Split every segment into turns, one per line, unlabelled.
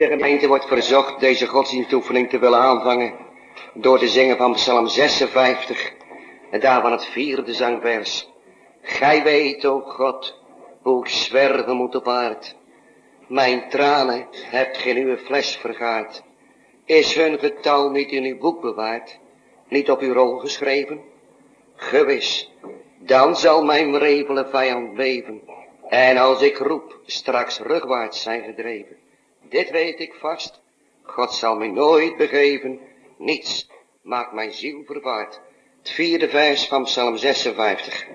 De gemeente wordt verzocht deze godsdienstoefening te willen aanvangen door te zingen van Psalm 56 en daarvan het vierde zangvers. Gij weet, o God, hoe ik zwerven moet op aard. Mijn tranen hebt geen uw fles vergaard. Is hun getal niet in uw boek bewaard, niet op uw rol geschreven? Gewis, dan zal mijn revele vijand beven. En als ik roep, straks rugwaarts zijn gedreven. Dit weet ik vast, God zal mij nooit begeven, niets maakt mijn ziel vervaard. Het vierde vers van Psalm 56.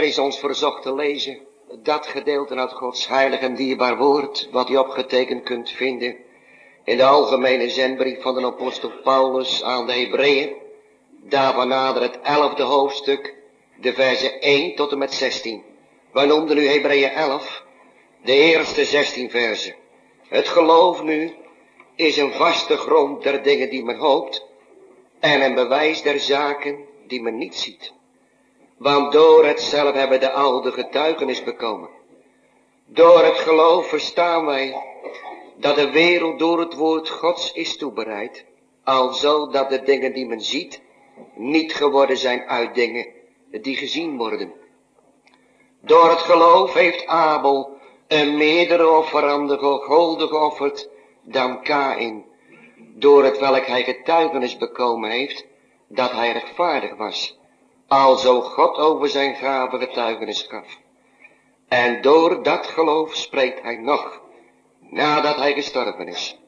Is ons verzocht te lezen dat gedeelte uit Gods heilig en dierbaar woord, wat u opgetekend kunt vinden in de algemene zendbrief van de apostel Paulus aan de Hebreeën, daarvan nader het elfde hoofdstuk, de versen 1 tot en met 16. Wij noemden nu Hebreeën 11, de eerste 16 versen. Het geloof nu is een vaste grond der dingen die men hoopt en een bewijs der zaken die men niet ziet. Want door het zelf hebben de oude getuigenis bekomen. Door het geloof verstaan wij dat de wereld door het woord Gods is toebereid. Alzo dat de dingen die men ziet niet geworden zijn uit dingen die gezien worden. Door het geloof heeft Abel een meerdere offerande golde geofferd dan Kain. Door het welk hij getuigenis bekomen heeft dat hij rechtvaardig was alzo God over zijn gave getuigenis gaf. En door dat geloof spreekt hij nog, nadat hij gestorven is.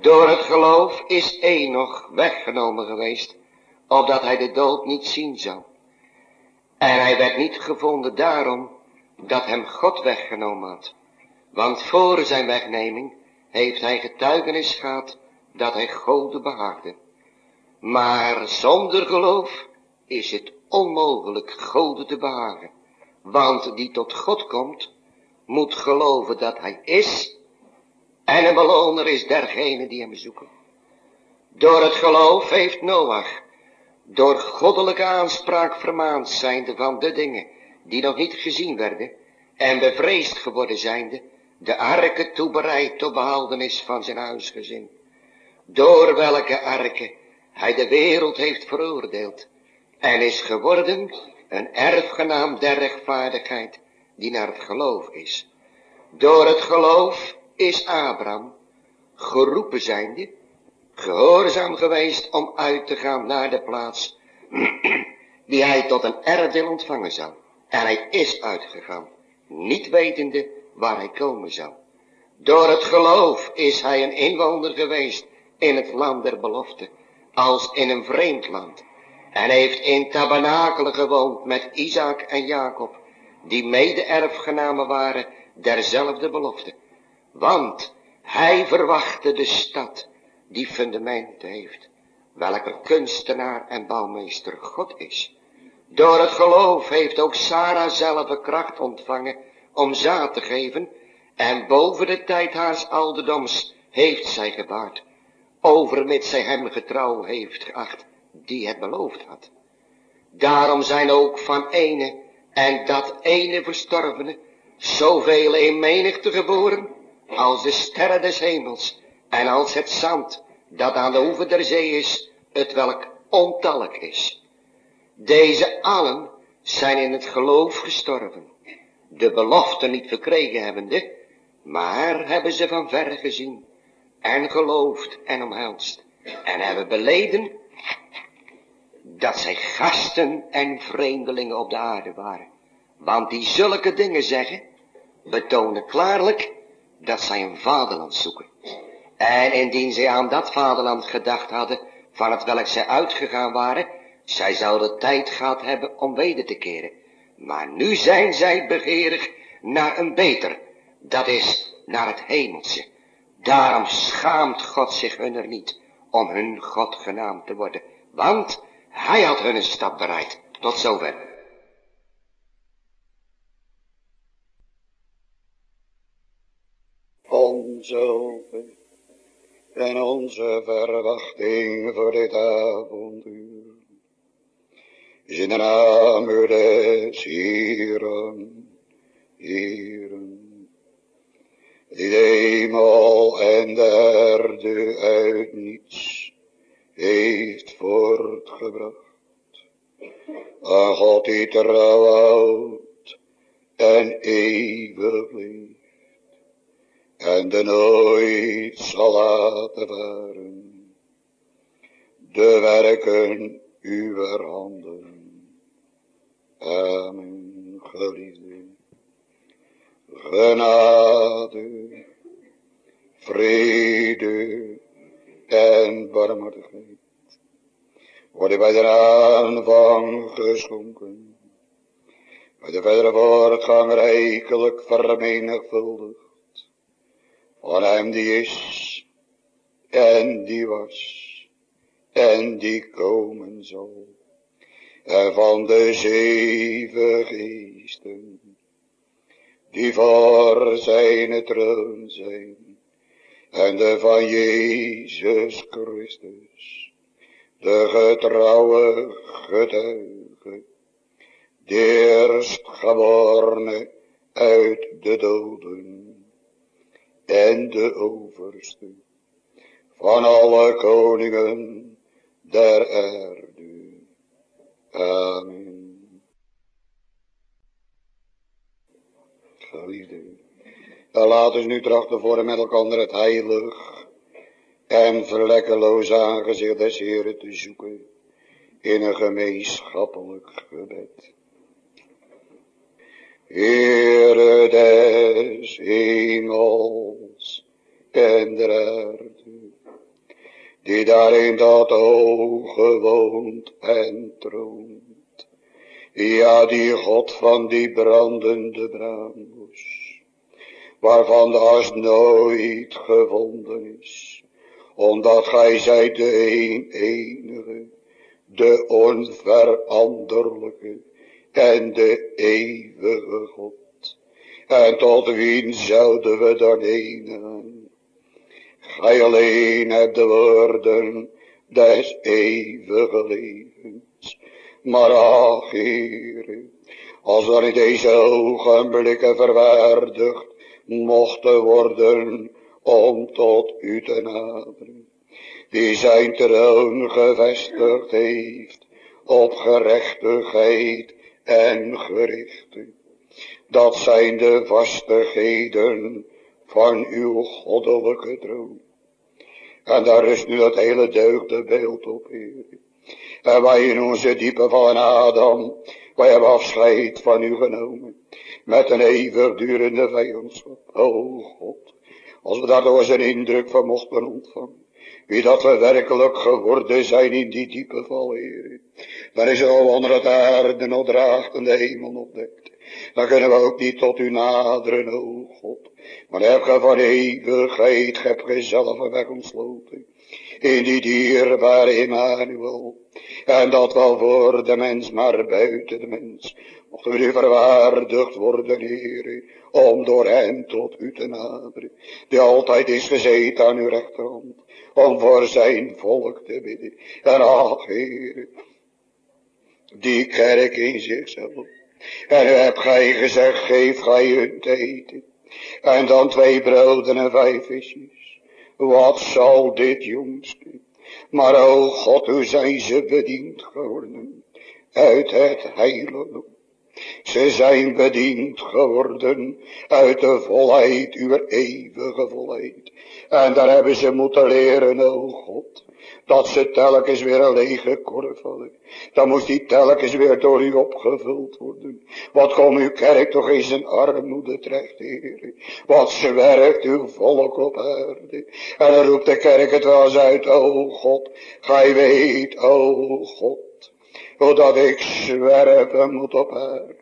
Door het geloof is nog weggenomen geweest, opdat hij de dood niet zien zou. En hij werd niet gevonden daarom dat hem God weggenomen had. Want voor zijn wegneming heeft hij getuigenis gehad dat hij God behaagde. Maar zonder geloof is het onmogelijk God te behagen. Want die tot God komt, moet geloven dat hij is. En een beloner is dergene die hem zoeken. Door het geloof heeft Noach, door goddelijke aanspraak vermaand zijnde van de dingen die nog niet gezien werden, en bevreesd geworden zijnde, de arke toebereid tot behoudenis van zijn huisgezin. Door welke arke hij de wereld heeft veroordeeld en is geworden een erfgenaam der rechtvaardigheid die naar het geloof is. Door het geloof is Abraham geroepen zijnde, gehoorzaam geweest om uit te gaan naar de plaats die hij tot een erfdeel ontvangen zou. En hij is uitgegaan, niet wetende waar hij komen zou. Door het geloof is hij een inwoner geweest in het land der belofte, als in een vreemd land. En heeft in tabernakelen gewoond met Isaac en Jacob, die mede-erfgenamen waren derzelfde belofte. Want hij verwachtte de stad die fundamenten heeft, welke kunstenaar en bouwmeester God is. Door het geloof heeft ook Sarah zelf kracht ontvangen om zaad te geven, en boven de tijd haars ouderdoms heeft zij gebaard, overmits zij hem getrouw heeft geacht, die het beloofd had. Daarom zijn ook van ene en dat ene verstorvene, zoveel in menigte geboren, als de sterren des hemels, en als het zand, dat aan de hoeven der zee is, het welk ontallijk is. Deze allen zijn in het geloof gestorven, de belofte niet verkregen hebbende, maar hebben ze van verre gezien, en geloofd en omhelst, en hebben beleden dat zij gasten en vreemdelingen op de aarde waren. Want die zulke dingen zeggen, betonen klaarlijk dat zij een vaderland zoeken. En indien zij aan dat vaderland gedacht hadden, van het welk zij uitgegaan waren, zij zouden tijd gehad hebben om weder te keren. Maar nu zijn zij begeerig naar een beter, dat is naar het hemelse. Daarom schaamt God zich hunner niet om hun God genaamd te worden. Want hij had hun een stap bereid. Tot zover.
Onze hoop en onze verwachting voor dit avonduur. Is in de naam des die de hemel en de aarde uit niets heeft voortgebracht. Aan God die trouw en eeuwig leeft. En de nooit zal laten varen. De werken uw handen. Amen, geliefde. Genade, vrede, en barmhartigheid worden bij de aanvang geschonken, bij de verdere voortgang rijkelijk vermenigvuldigd, van hem die is, en die was, en die komen zal, en van de zeven geesten, die voor zijn troon zijn, en de van Jezus Christus, de getrouwe getuige, de eerstgeborene uit de doden, en de overste van alle koningen der aarde. Amen. Geliefde. En laat ons nu trachten voor met elkaar het heilig en verlekkeloos aangezicht des Heren te zoeken in een gemeenschappelijk gebed. Heere des hemels en der aarde, die daar in dat oog woont en troont. Ja, die God van die brandende braambos waarvan de as nooit gevonden is, omdat gij zijt de een enige, de onveranderlijke en de eeuwige God. En tot wien zouden we dan gaan? Gij alleen hebt de woorden des eeuwige levens. Maar ach, Heere, als er in deze ogenblikken verwaardigd mochten worden om tot u te naderen. Die zijn troon gevestigd heeft op gerechtigheid en gerichte. Dat zijn de vastigheden van uw goddelijke troon. En daar is nu dat hele deugde beeld op, Heer. En wij in onze diepe van Adam, wij hebben afscheid van u genomen. Met een eeuwigdurende vijandschap. O God, als we daardoor zijn indruk van mochten ontvangen. Wie dat we werkelijk geworden zijn in die diepe val, Heer. Dan is er onder het aarde nog draagt en de hemel nog dekt. Dan kunnen we ook niet tot u naderen, o God. Maar heb ge van eeuwigheid, heb ge zelf weg ontsloten. In die dierbare Emmanuel. En dat wel voor de mens, maar buiten de mens. Mochten we nu verwaardigd worden, Heer, om door hem tot u te naderen. Die altijd is gezeten aan uw rechterhand, om voor zijn volk te bidden. En ach, Heer, die kerk in zichzelf. En u hebt gij gezegd, geef gij hun te eten. En dan twee broden en vijf visjes. Wat zal dit jongste? Maar o God, hoe zijn ze bediend geworden uit het heilige. Ze zijn bediend geworden uit de volheid, uw eeuwige volheid. En daar hebben ze moeten leren, o God, dat ze telkens weer een lege korf hadden. Dan moest die telkens weer door u opgevuld worden. Wat kom uw kerk toch eens een armoede terecht, Heer. Wat zwerft uw volk op aarde. En dan roept de kerk het wel eens uit, o God, gij weet, o God, hoe dat ik zwerven moet op aarde.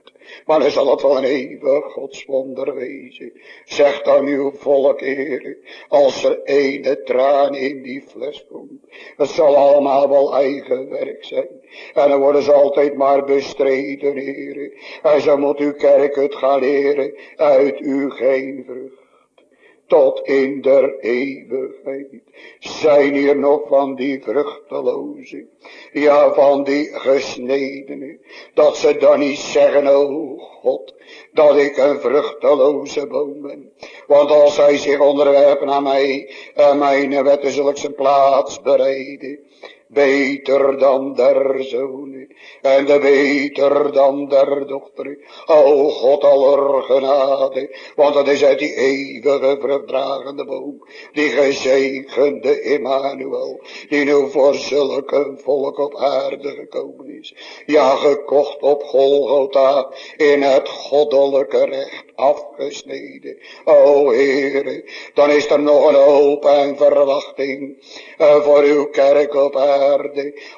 Maar dan zal het wel een eeuwig godswonder wezen. Zeg dan uw volk, Heer, als er ene traan in die fles komt. Het zal allemaal wel eigen werk zijn. En dan worden ze altijd maar bestreden, Heer. En zo moet uw kerk het gaan leren uit uw geen vrucht tot in der eeuwigheid. Zijn hier nog van die vruchteloze, ja van die gesnedene, dat ze dan niet zeggen, oh God, dat ik een vruchteloze boom ben. Want als hij zich onderwerpen aan mij en mijn wetten zal ik zijn plaats bereiden beter dan der zoon en de beter dan der dochter. O God aller genade, want dat is uit die eeuwige verdragende boom, die gezegende Emmanuel, die nu voor zulke volk op aarde gekomen is. Ja, gekocht op Golgotha, in het goddelijke recht afgesneden. O Heere, dan is er nog een hoop en verwachting eh, voor uw kerk op aarde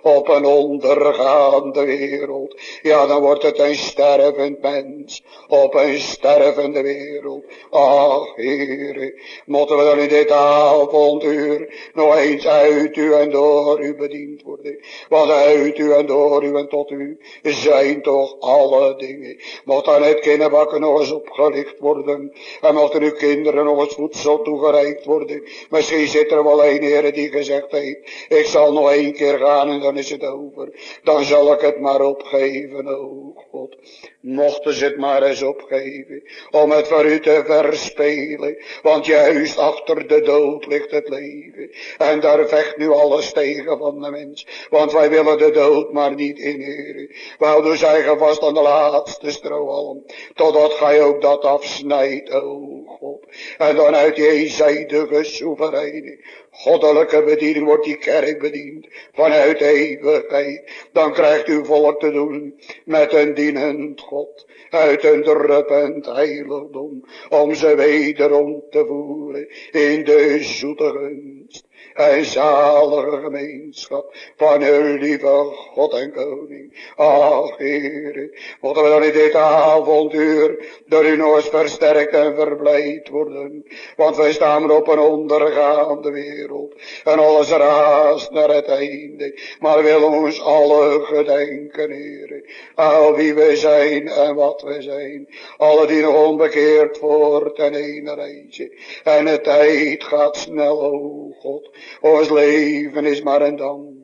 op een ondergaande wereld. Ja, dan wordt het een stervend mens, op een stervende wereld. Ach, Heere, moeten we dan in dit avonduur nog eens uit u en door u bediend worden. Want uit u en door u en tot u zijn toch alle dingen. Moet dan het kinderbakken nog eens opgelicht worden. En mochten uw kinderen nog eens voedsel toegereikt worden. Misschien zit er wel een Heer die gezegd heeft, ik zal nog keer gaan en dan is het over. Dan zal ik het maar opgeven, o God. Mochten ze het maar eens opgeven, om het voor u te verspelen. Want juist achter de dood ligt het leven. En daar vecht nu alles tegen van de mens. Want wij willen de dood maar niet inheren. We houden zeggen vast aan de laatste strohalm. Totdat gij ook dat afsnijdt, o God. En dan uit die eenzijdige soevereine goddelijke bediening wordt die kerk bediend vanuit de eeuwigheid. Dan krijgt uw volk te doen met een dienend God uit een druppend heiligdom om ze wederom te voeren in de zoete gunst en zalige gemeenschap van uw lieve God en Koning. Ach, Heere, we dan in dit avonduur door u eens versterkt en verblijd worden. Want wij staan op een ondergaande wereld en alles raast naar het einde. Maar wil ons alle gedenken, Heere, al wie we zijn en wat we zijn. Alle die nog onbekeerd voort en een reisje. En de tijd gaat snel, o God. Ons leven is maar een damp.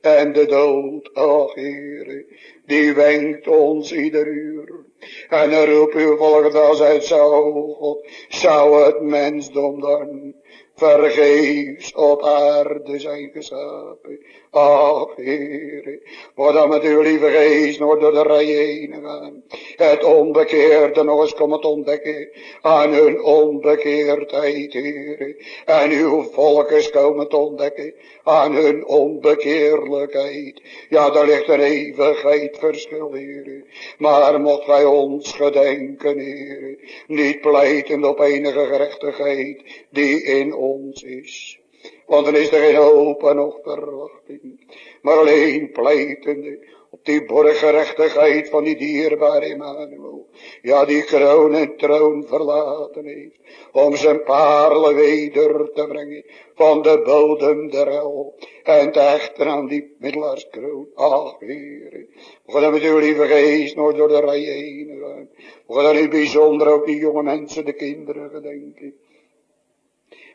En de dood, ach Heere, die wenkt ons ieder uur. En er roep u volgt als uit zou, God, zou het mensdom dan vergeefs op aarde zijn geschapen. Ach, Heere, wat dan met uw lieve geest nog door de rijen gaan. Het onbekeerde nog eens komen ontdekken aan hun onbekeerdheid, Heere. En uw volkers komen te ontdekken aan hun onbekeerlijkheid. Ja, daar ligt een eeuwigheid verschil, Heere. Maar mocht gij ons gedenken, Heere, niet pleiten op enige gerechtigheid die in ons is. Want dan is er geen hoop en nog verwachting. Maar alleen pleitende op die borgerechtigheid van die dierbare Emmanuel. Ja, die kroon en troon verlaten heeft. Om zijn parelen weder te brengen van de bodem der hel. En te aan die middelaarskroon. Ach, heren. We gaan met uw lieve geest nooit door de rijen heen gaan. We in bijzonder ook die jonge mensen, de kinderen gedenken.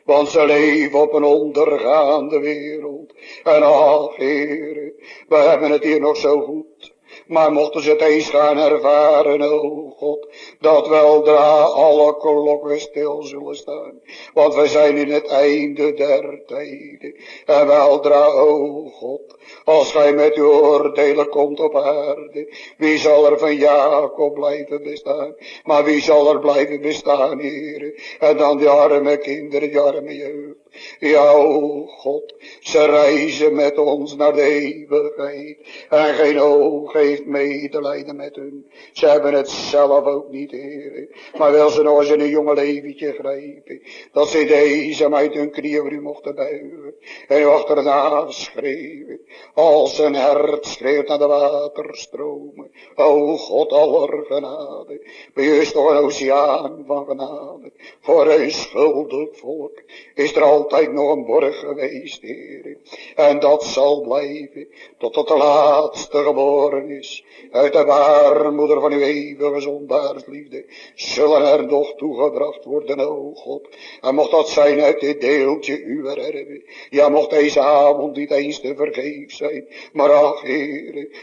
Want ze leven op een ondergaande wereld. En ach, heren, we hebben het hier nog zo goed. Maar mochten ze het eens gaan ervaren, o God, dat weldra alle klokken stil zullen staan. Want wij zijn in het einde der tijden. En weldra, o God, als gij met uw oordelen komt op aarde, wie zal er van Jacob blijven bestaan? Maar wie zal er blijven bestaan, heren? En dan die arme kinderen, die arme jeugd. Ja, o God, ze reizen met ons naar de eeuwigheid. En geen oog heeft medelijden met hun. Ze hebben het zelf ook niet, heren. Maar wil ze nog eens in een jonge leventje grijpen. Dat ze deze uit hun knieën mochten buigen. En u achterna schreeuwen. Als een hert schreeuwt naar de waterstromen. O God aller genade. Bij toch een oceaan van genade. Voor een schuldig volk is er al altijd nog een borg geweest, Heer. En dat zal blijven, tot de laatste geboren is. Uit de baarmoeder van uw eeuwige zondaarsliefde, zullen er nog toegebracht worden, o God. En mocht dat zijn uit dit deeltje uw erven. Ja, mocht deze avond niet eens te zijn. Maar ach,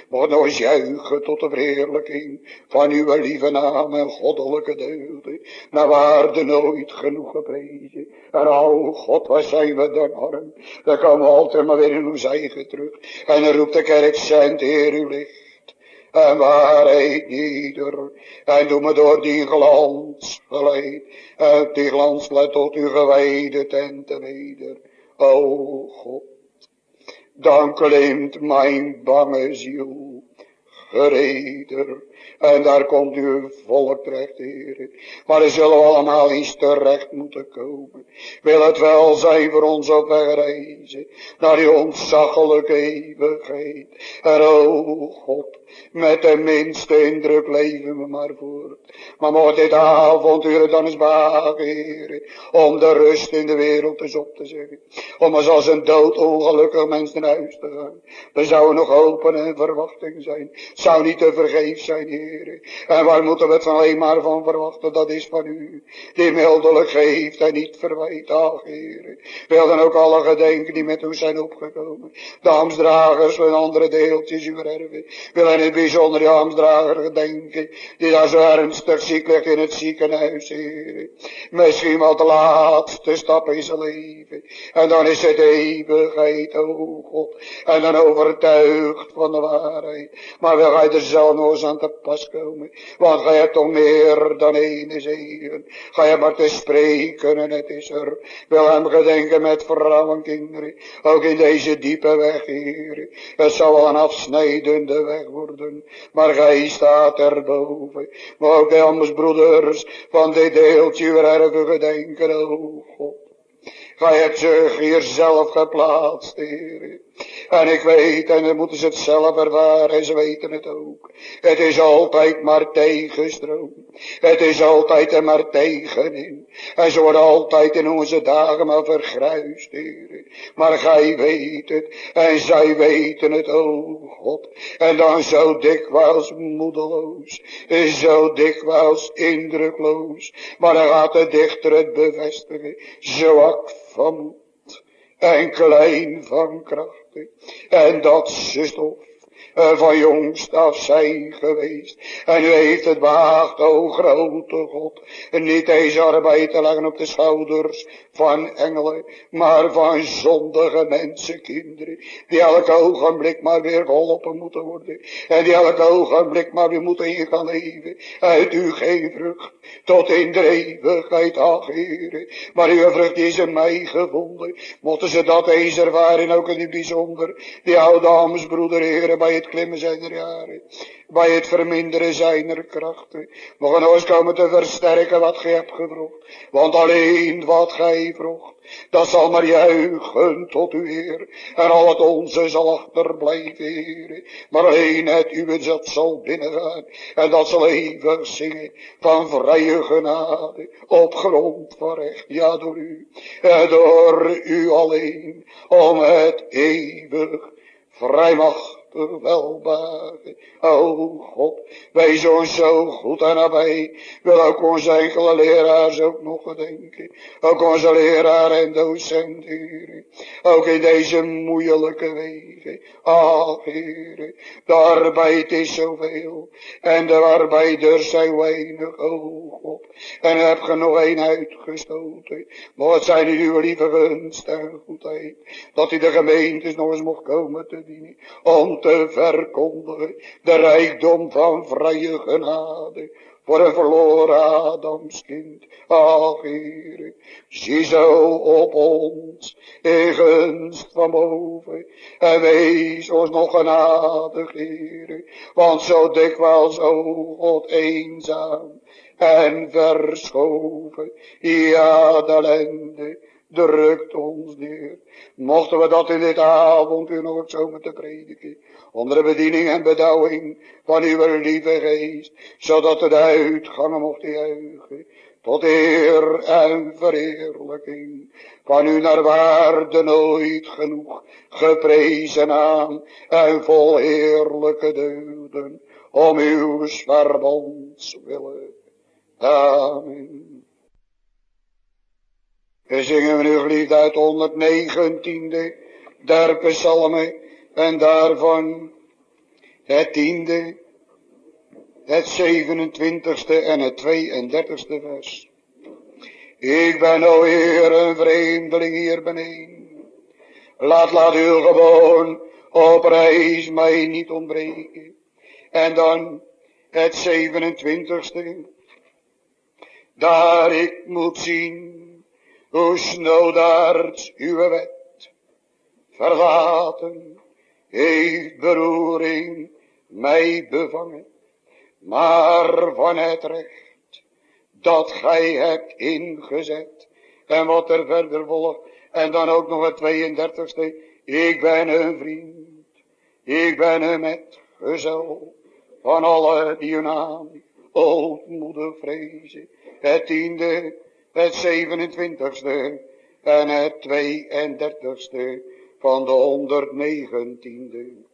mocht nog eens juichen tot de verheerlijking van uw lieve naam en goddelijke deugden. Naar waarde nooit genoeg geprezen. En o God, wat zijn we dan arm. Dan komen we altijd maar weer in ons eigen terug. En dan roept de kerk, zijn Heer uw licht. En waarheid ieder. En doe me door die glans geleid. Uit die glans let tot uw gewijde tenten weder. O God. Dan klimt mijn bange ziel. Gereder en daar komt uw volk terecht, heren. Maar er zullen we allemaal eens terecht moeten komen. Wil het wel zijn voor ons op weg reizen. Naar die ontzaglijke eeuwigheid. En o God, met de minste indruk leven we maar voort. Maar mocht dit avontuur dan eens behagen, heren. Om de rust in de wereld eens op te zeggen. Om eens als een dood ongelukkig mens naar huis te gaan. Er zou nog hopen en verwachting zijn. Zou niet te vergeef zijn, heer. En waar moeten we het alleen maar van verwachten? Dat is van u. Die mildelijk geeft en niet verwijt. Ach. Wil dan ook alle gedenken die met u zijn opgekomen. De amsdragers van andere deeltjes uw erven. Wil in het bijzonder de gedenken. Die daar zo ernstig ziek ligt in het ziekenhuis, heren. Misschien wel de laatste stap in zijn leven. En dan is het eeuwigheid, o. En dan overtuigd van de waarheid. Maar wil hij er zelf nog eens aan te pas. Want gij hebt toch meer dan ene zegen. Gij hebt maar te spreken en het is er. Wil hem gedenken met vrouwen en kinderen. Ook in deze diepe weg, Heer. Het zal een afsnijdende weg worden. Maar gij staat erboven. Maar ook de broeders van dit deeltje weer even gedenken, o God. Gij hebt zich hier zelf geplaatst, Heer. En ik weet, en dan moeten ze het zelf ervaren, en ze weten het ook. Het is altijd maar tegenstroom. Het is altijd er maar tegenin. En ze worden altijd in onze dagen maar vergruist, Heer. Maar gij weet het, en zij weten het, o God. En dan zo dikwijls moedeloos, zo dikwijls indrukloos. Maar dan gaat de dichter het bevestigen, zwak van en klein van kracht. En dat van jongst af zijn geweest. En u heeft het behaagd, o grote God, niet deze arbeid te leggen op de schouders van engelen, maar van zondige mensenkinderen, die elk ogenblik maar weer geholpen moeten worden, en die elk ogenblik maar weer moeten in gaan leven, uit u geen vrucht, tot in de eeuwigheid, ach maar uw vrucht is in mij gevonden, mochten ze dat eens ervaren, ook in het bijzonder, die oude amesbroeder, heren, bij het klimmen zijn er jaren, bij het verminderen zijner krachten, mogen eens komen te versterken wat gij hebt gevroegd, want alleen wat gij vroeg, dat zal maar juichen tot u Heer, en al het onze zal achterblijven, Heer, maar alleen het uwe dat zal binnengaan, en dat zal eeuwig zingen van vrije genade, op grond van recht, ja door u, en door u alleen, om het eeuwig vrijmacht welbare. O God, wij zijn zo goed en nabij. Wil ook onze enkele leraars ook nog gedenken. Ook onze leraar en docent. Ook in deze moeilijke wegen. Ach, Heer, de arbeid is zoveel. En de arbeiders zijn weinig, o God. En heb je nog een uitgestoten. Maar wat zijn uw lieve gunst en goedheid. Dat hij de gemeentes nog eens mocht komen te dienen. Te verkondigen de rijkdom van vrije genade voor een verloren Adamskind. Ach, Heer, zie zo op ons in gunst van boven en wees ons nog genadig, Heer, want zo dikwijls, o God, eenzaam en verschoven, ja, de drukt ons neer. Mochten we dat in dit avond u nog zo moeten prediken. Onder de bediening en bedouwing van uw lieve geest. Zodat de uitgangen mochten juichen. Tot eer en verheerlijking van u naar waarde nooit genoeg geprezen aan en vol heerlijke deugden om uw verbonds willen. Amen. We zingen nu geliefd uit 119e der psalmen en daarvan het tiende, het 27e en het 32e vers. Ik ben o Heer een vreemdeling hier beneden. Laat, laat uw gewoon op reis mij niet ontbreken. En dan het 27e. Daar ik moet zien hoe snowdaard uw wet verlaten, heeft beroering mij bevangen, maar van het recht dat gij hebt ingezet. En wat er verder volgt, en dan ook nog het 32ste, ik ben een vriend, ik ben een metgezel van alle die uw naam vrezen. Het tiende, het 27ste en het 32ste van de 119e.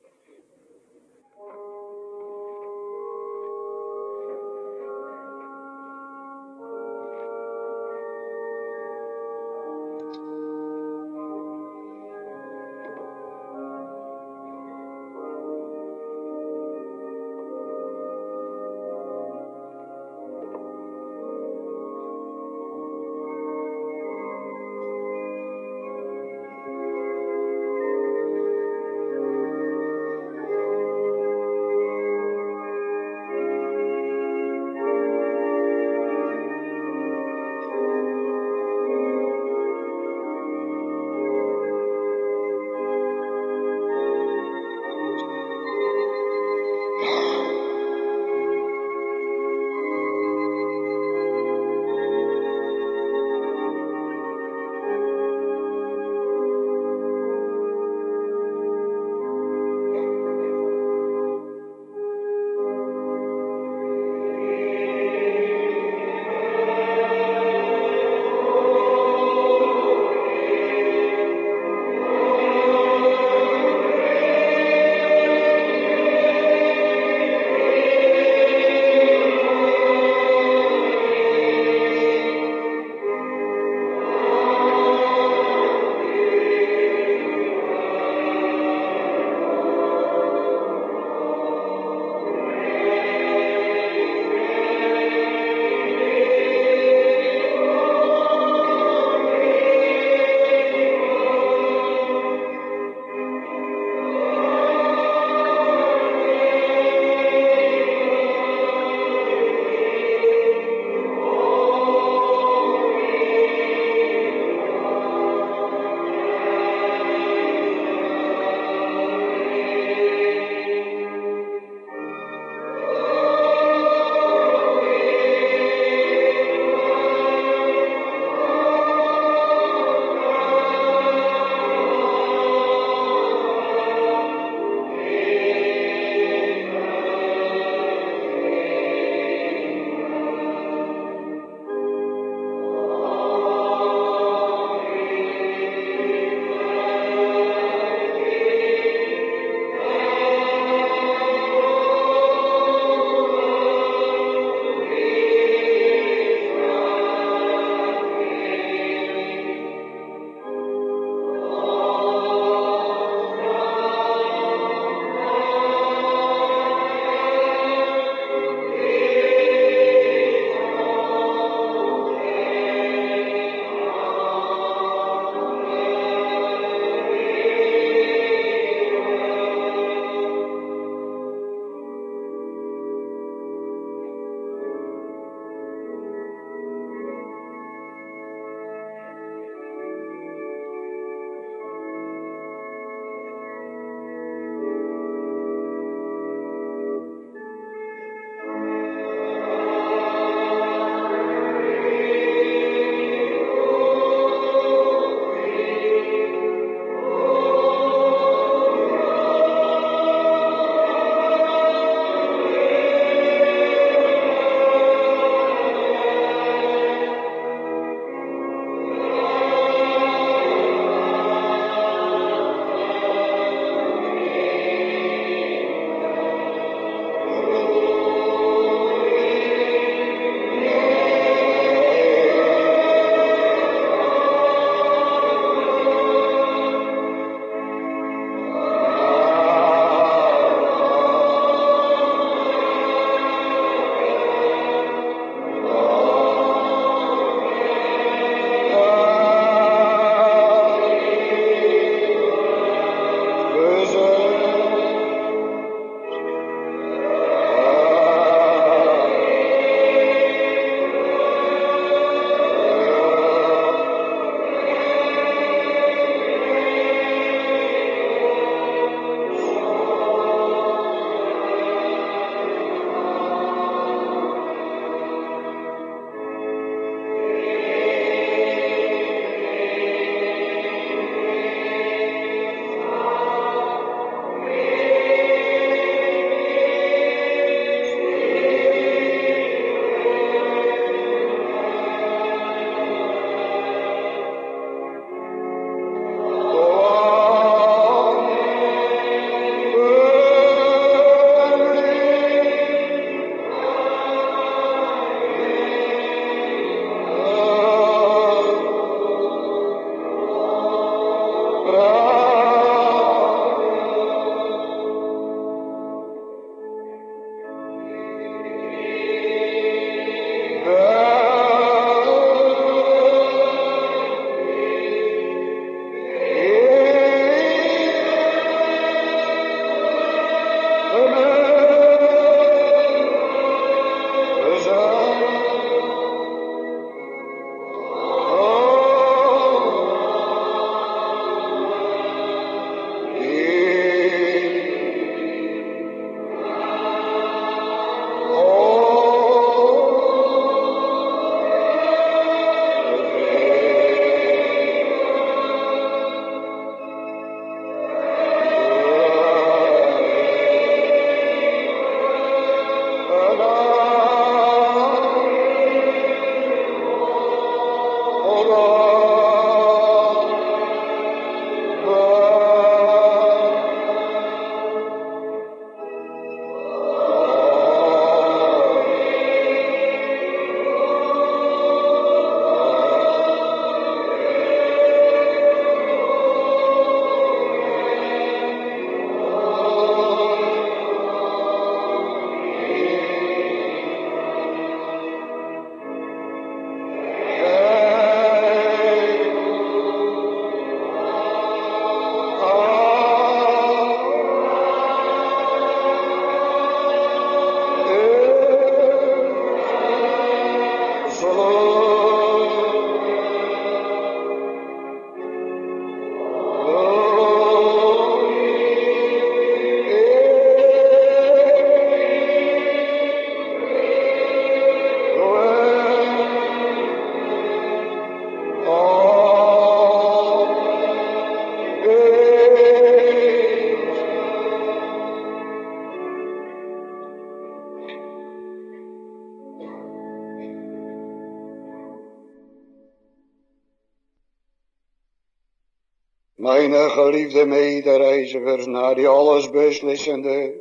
Geliefde medereizigers naar die alles beslissende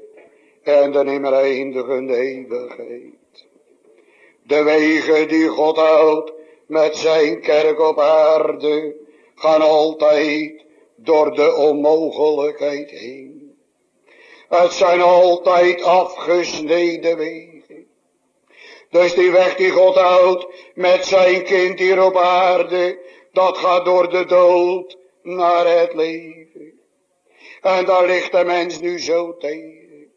en de nimmer eindigende eeuwigheid. De wegen die God houdt met zijn kerk op aarde gaan altijd door de onmogelijkheid heen. Het zijn altijd afgesneden wegen. Dus die weg die God houdt met zijn kind hier op aarde, dat gaat door de dood naar het leven. En daar ligt de mens nu zo tegen.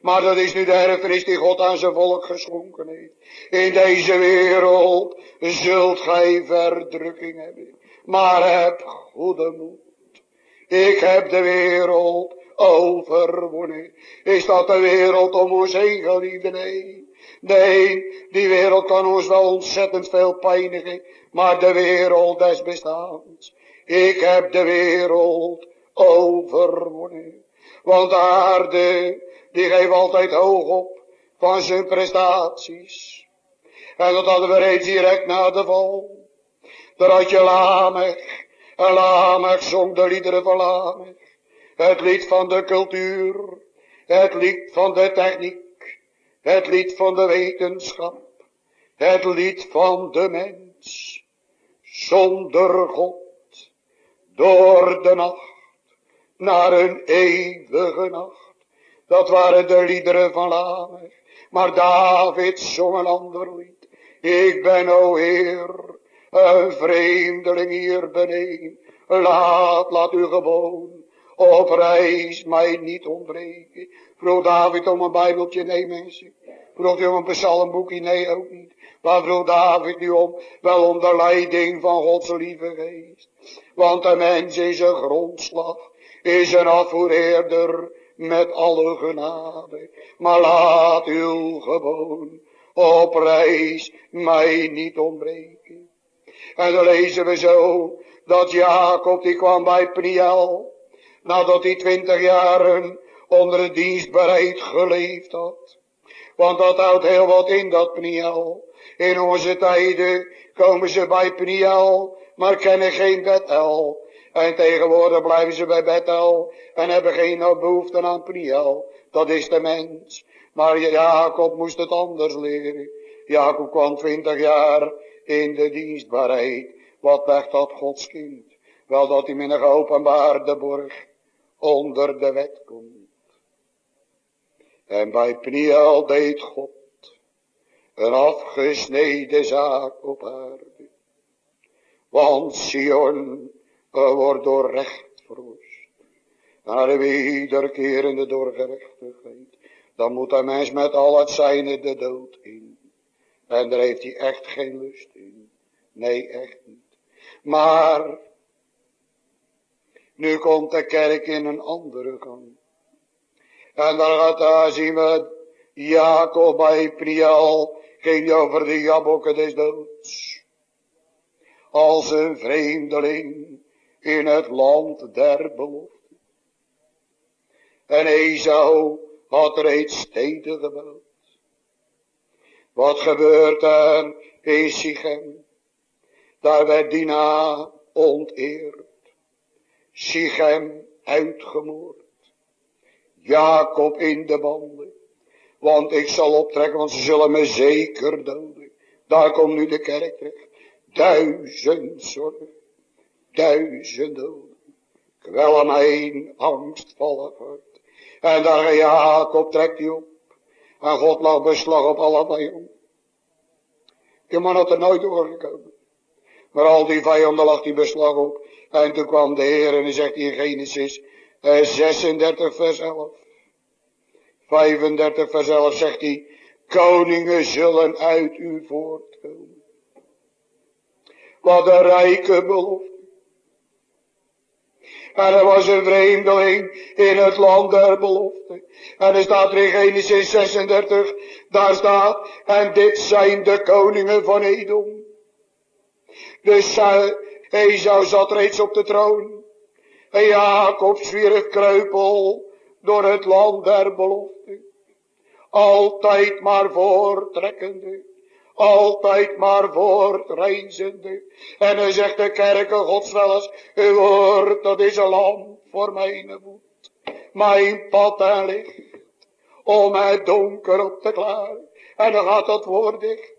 Maar dat is nu de erfenis die God aan zijn volk geschonken heeft. In deze wereld zult gij verdrukking hebben. Maar heb goede moed. Ik heb de wereld overwonnen. Is dat de wereld om ons heen, geliefde? Nee. Nee, die wereld kan ons wel ontzettend veel pijnigen. Maar de wereld des bestaans ik heb de wereld overwonnen. Want de aarde, die geeft altijd hoog op van zijn prestaties. En dat hadden we reeds direct na de val. Daar had je Lamech. En Lamech zong de liederen van Lamech. Het lied van de cultuur. Het lied van de techniek. Het lied van de wetenschap. Het lied van de mens. Zonder God door de nacht naar een eeuwige nacht. Dat waren de liederen van Lamech. Maar David zong een ander lied. Ik ben, o Heer, een vreemdeling hier beneden. Laat, laat u gewoon op reis mij niet ontbreken. Vroeg David om een bijbeltje? Nee mensen. Vroeg hij om een psalmboekje? Nee ook niet. Waar vroeg David nu om? Wel om de leiding van Gods lieve geest. Want de mens is een grondslag, is een afvoerheerder met alle genade. Maar laat uw gewoon op reis mij niet ontbreken. En dan lezen we zo dat Jacob die kwam bij Pniel. Nadat hij twintig jaren onder de dienst bereid geleefd had. Want dat houdt heel wat in dat Pniel. In onze tijden komen ze bij Pniel maar kennen geen Bethel. En tegenwoordig blijven ze bij Bethel en hebben geen behoefte aan Priel. Dat is de mens. Maar Jacob moest het anders leren. Jacob kwam twintig jaar in de dienstbaarheid. Wat werd dat Gods kind? Wel dat hij met een geopenbaarde borg onder de wet komt. En bij Priel deed God een afgesneden zaak op aarde. Want Sion wordt door recht verwoest. En wederkerende door gerechtigheid. Dan moet een mens met al het zijne de dood in. En daar heeft hij echt geen lust in. Nee, echt niet. Maar, nu komt de kerk in een andere gang. En daar gaat daar zien we Jacob bij Prial. Ging over de jabokken des doods als een vreemdeling in het land der belofte. En Esau had reeds steden gebouwd. Wat gebeurt er in Sichem? Daar werd Dina onteerd. Sichem uitgemoord. Jacob in de banden. Want ik zal optrekken, want ze zullen me zeker doden. Daar komt nu de kerk terecht. Duizend zorgen. Duizend doden. Kwel mijn angstvallig hart. En daar Jacob trekt hij op. En God lag beslag op alle vijanden. Die man had er nooit doorgekomen. Maar al die vijanden lag hij beslag op. En toen kwam de Heer en hij zegt in Genesis 36 eh, vers 11. 35 vers 11 zegt hij. Koningen zullen uit u voortkomen. Wat een rijke belofte. En er was een vreemdeling in het land der belofte. En er staat er in Genesis 36, daar staat, en dit zijn de koningen van Edom. Dus uh, Esau zat reeds op de troon. En Jacob zwierf kreupel door het land der belofte. Altijd maar voortrekkende. Altijd maar voortreizende. En hij zegt de kerken gods wel eens. U woord dat is een lamp voor mijn voet. Mijn pad en licht. Om het donker op te klaren. En dan gaat dat woord dicht.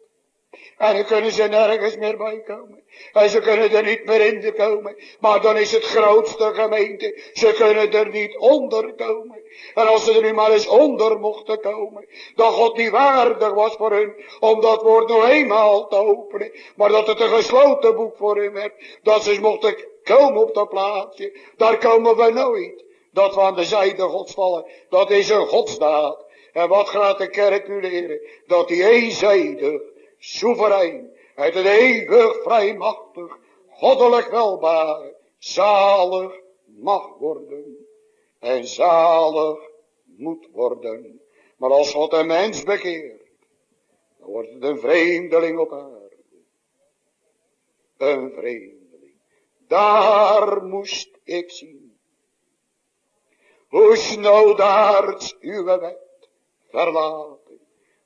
En dan kunnen ze nergens meer bij komen. En ze kunnen er niet meer in komen. Maar dan is het grootste gemeente. Ze kunnen er niet onder komen. En als ze er nu maar eens onder mochten komen. Dat God niet waardig was voor hun. Om dat woord nog eenmaal te openen. Maar dat het een gesloten boek voor hun werd. Dat ze mochten komen op dat plaatsje. Daar komen we nooit. Dat we aan de zijde gods vallen. Dat is een godsdaad. En wat gaat de kerk nu leren? Dat die eenzijdig soeverein, uit het eeuwig vrijmachtig, goddelijk welbaar, zalig mag worden en zalig moet worden. Maar als God een mens bekeert, dan wordt het een vreemdeling op aarde. Een vreemdeling. Daar moest ik zien. Hoe snowdaards uw wet verlaten.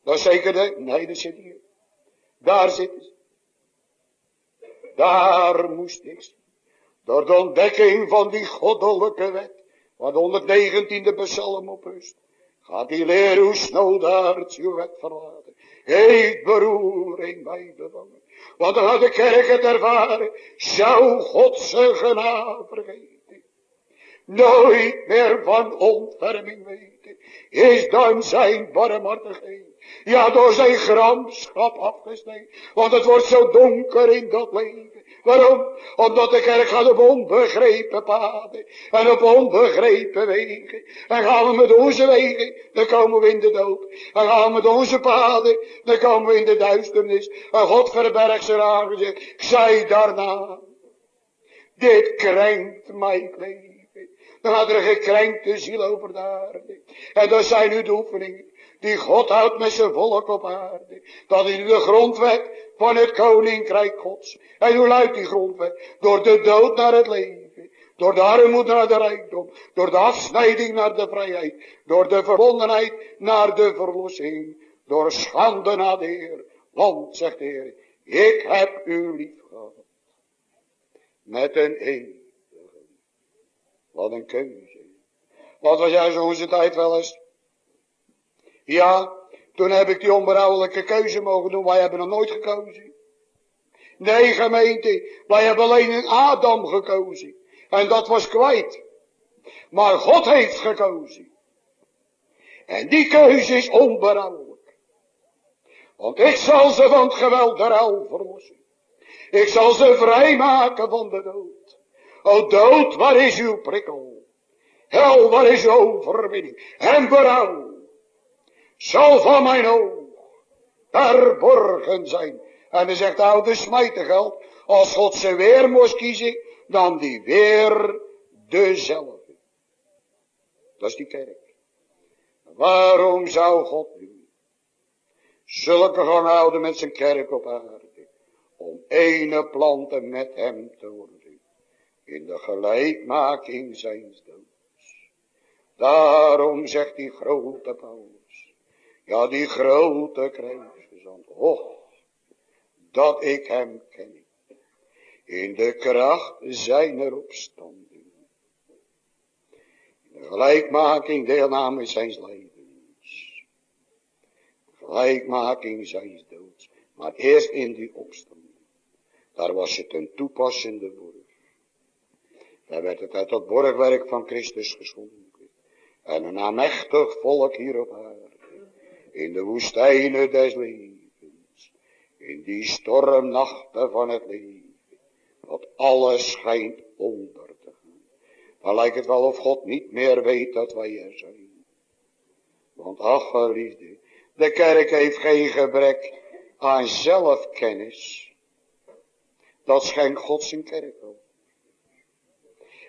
Dat zeker de, nee zit hier. Daar ze. Daar moest ik Door de ontdekking van die goddelijke wet. Wat de 119e psalm op rust. Gaat die leer hoe snel daar je wet verlaten. Heet beroering bij bevangen. Want dan had de kerk het ervaren. Zou God zijn genade vergeten. Nooit meer van ontferming weten. Is dan zijn barmhartigheid. Ja, door zijn gramschap afgesneden. Want het wordt zo donker in dat leven. Waarom? Omdat de kerk gaat op onbegrepen paden. En op onbegrepen wegen. En gaan we met onze wegen, dan komen we in de dood. En gaan we met onze paden, dan komen we in de duisternis. En God verbergt zijn aangezicht. Zij daarna. Dit krenkt mijn leven. Dan gaat er een gekrenkte ziel over de aarde. En dat zijn nu de oefeningen die God houdt met zijn volk op aarde. Dat is de grondwet van het koninkrijk gods. En hoe luidt die grondwet? Door de dood naar het leven. Door de armoede naar de rijkdom. Door de afsnijding naar de vrijheid. Door de verbondenheid naar de verlossing. Door schande naar de Heer. Want, zegt de Heer, ik heb u lief gehad. Met een eeuwige. Wat een keuze. Wat was juist onze tijd wel eens? Ja, toen heb ik die onberouwelijke keuze mogen doen. Wij hebben nog nooit gekozen. Nee, gemeente, wij hebben alleen een Adam gekozen. En dat was kwijt. Maar God heeft gekozen. En die keuze is onberouwelijk. Want ik zal ze van het geweld der hel verlossen. Ik zal ze vrijmaken van de dood. O dood, waar is uw prikkel? Hel, waar is uw overwinning? En berouw zal van mijn oog verborgen zijn. En dan zegt de oude smijtergeld, als God ze weer moest kiezen, dan die weer dezelfde. Dat is die kerk. Waarom zou God nu zulke gaan houden met zijn kerk op aarde? Om ene planten met hem te worden. In de gelijkmaking zijn doods. Daarom zegt die grote Paulus. Ja, die grote kruisgezant. Och, dat ik hem ken. In de kracht zijner opstanding. In de gelijkmaking deelname zijn levens. Gelijkmaking zijn doods. Maar eerst in die opstanding. Daar was het een toepassende borg. Daar werd het uit het borgwerk van Christus geschonken. En een aanmächtig volk hier op aarde. In de woestijnen des levens. In die stormnachten van het leven. Dat alles schijnt onder te gaan. Dan lijkt het wel of God niet meer weet dat wij er zijn. Want ach geliefde. De kerk heeft geen gebrek aan zelfkennis. Dat schenkt God zijn kerk ook.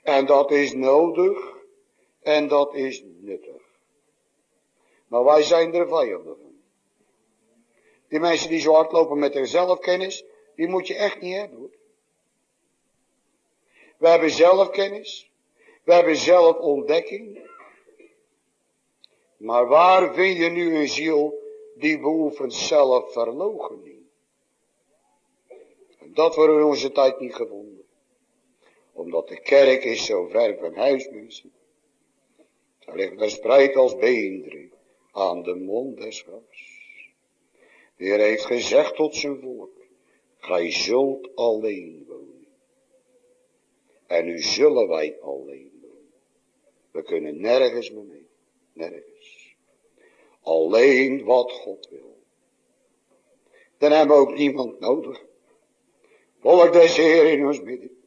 En dat is nodig en dat is nuttig. Maar wij zijn er vijanden van. Die mensen die zo hard lopen met hun zelfkennis, die moet je echt niet hebben hoor. We hebben zelfkennis. We hebben zelfontdekking. Maar waar vind je nu een ziel die beoefent zelfverloochening? Dat wordt in onze tijd niet gevonden. Omdat de kerk is zo ver van huis, mensen. Daar ligt verspreid als beenderen aan de mond des gas. De Heer heeft gezegd tot zijn volk, gij zult alleen wonen. En nu zullen wij alleen wonen. We kunnen nergens meer mee. Nergens. Alleen wat God wil. Dan hebben we ook niemand nodig. Volk des Heer in ons midden.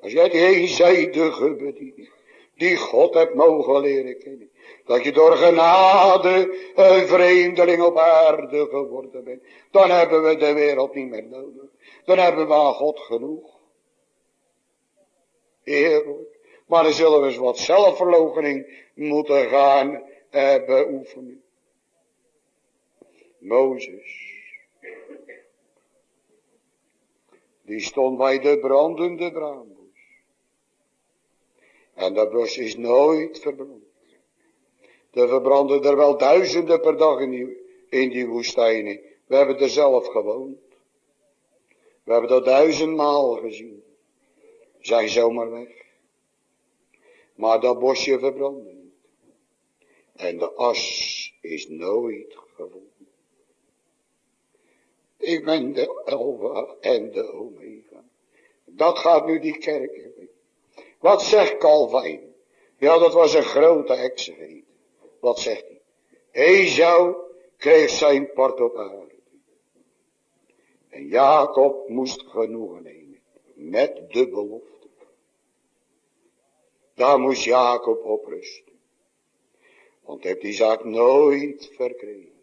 Als jij die eenzijdige bediening, die God hebt mogen leren kennen. Dat je door genade een vreemdeling op aarde geworden bent. Dan hebben we de wereld niet meer nodig. Dan hebben we aan God genoeg. Eerlijk. Maar dan zullen we eens wat zelfverloochening moeten gaan eh, beoefenen. Mozes. Die stond bij de brandende braambos. En dat bos is nooit verbrand. Er verbranden er wel duizenden per dag in die, woestijnen. We hebben er zelf gewoond. We hebben dat duizendmaal gezien. Zijn zomaar weg. Maar dat bosje verbrandde niet. En de as is nooit gevonden. Ik ben de Alpha en de Omega. Dat gaat nu die kerk in. Wat zegt Calvijn? Ja, dat was een grote exegeet. Wat zegt hij? Esau kreeg zijn part op aarde. En Jacob moest genoegen nemen met de belofte. Daar moest Jacob op rusten. Want heeft die zaak nooit verkregen.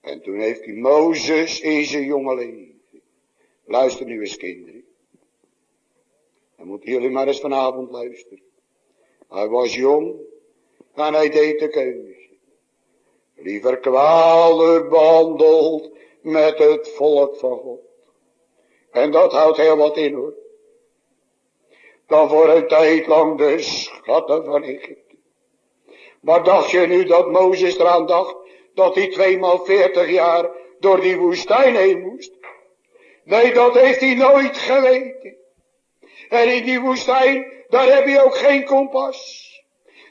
En toen heeft hij Mozes in zijn jonge. Luister nu eens kinderen. Dan moeten jullie maar eens vanavond luisteren. Hij was jong en hij deed de keuze. Liever kwaler behandeld met het volk van God. En dat houdt heel wat in hoor. Dan voor een tijd lang de schatten van Egypte. Maar dacht je nu dat Mozes eraan dacht dat hij tweemaal veertig jaar door die woestijn heen moest. Nee, dat heeft hij nooit geweten. En in die woestijn, daar heb je ook geen kompas.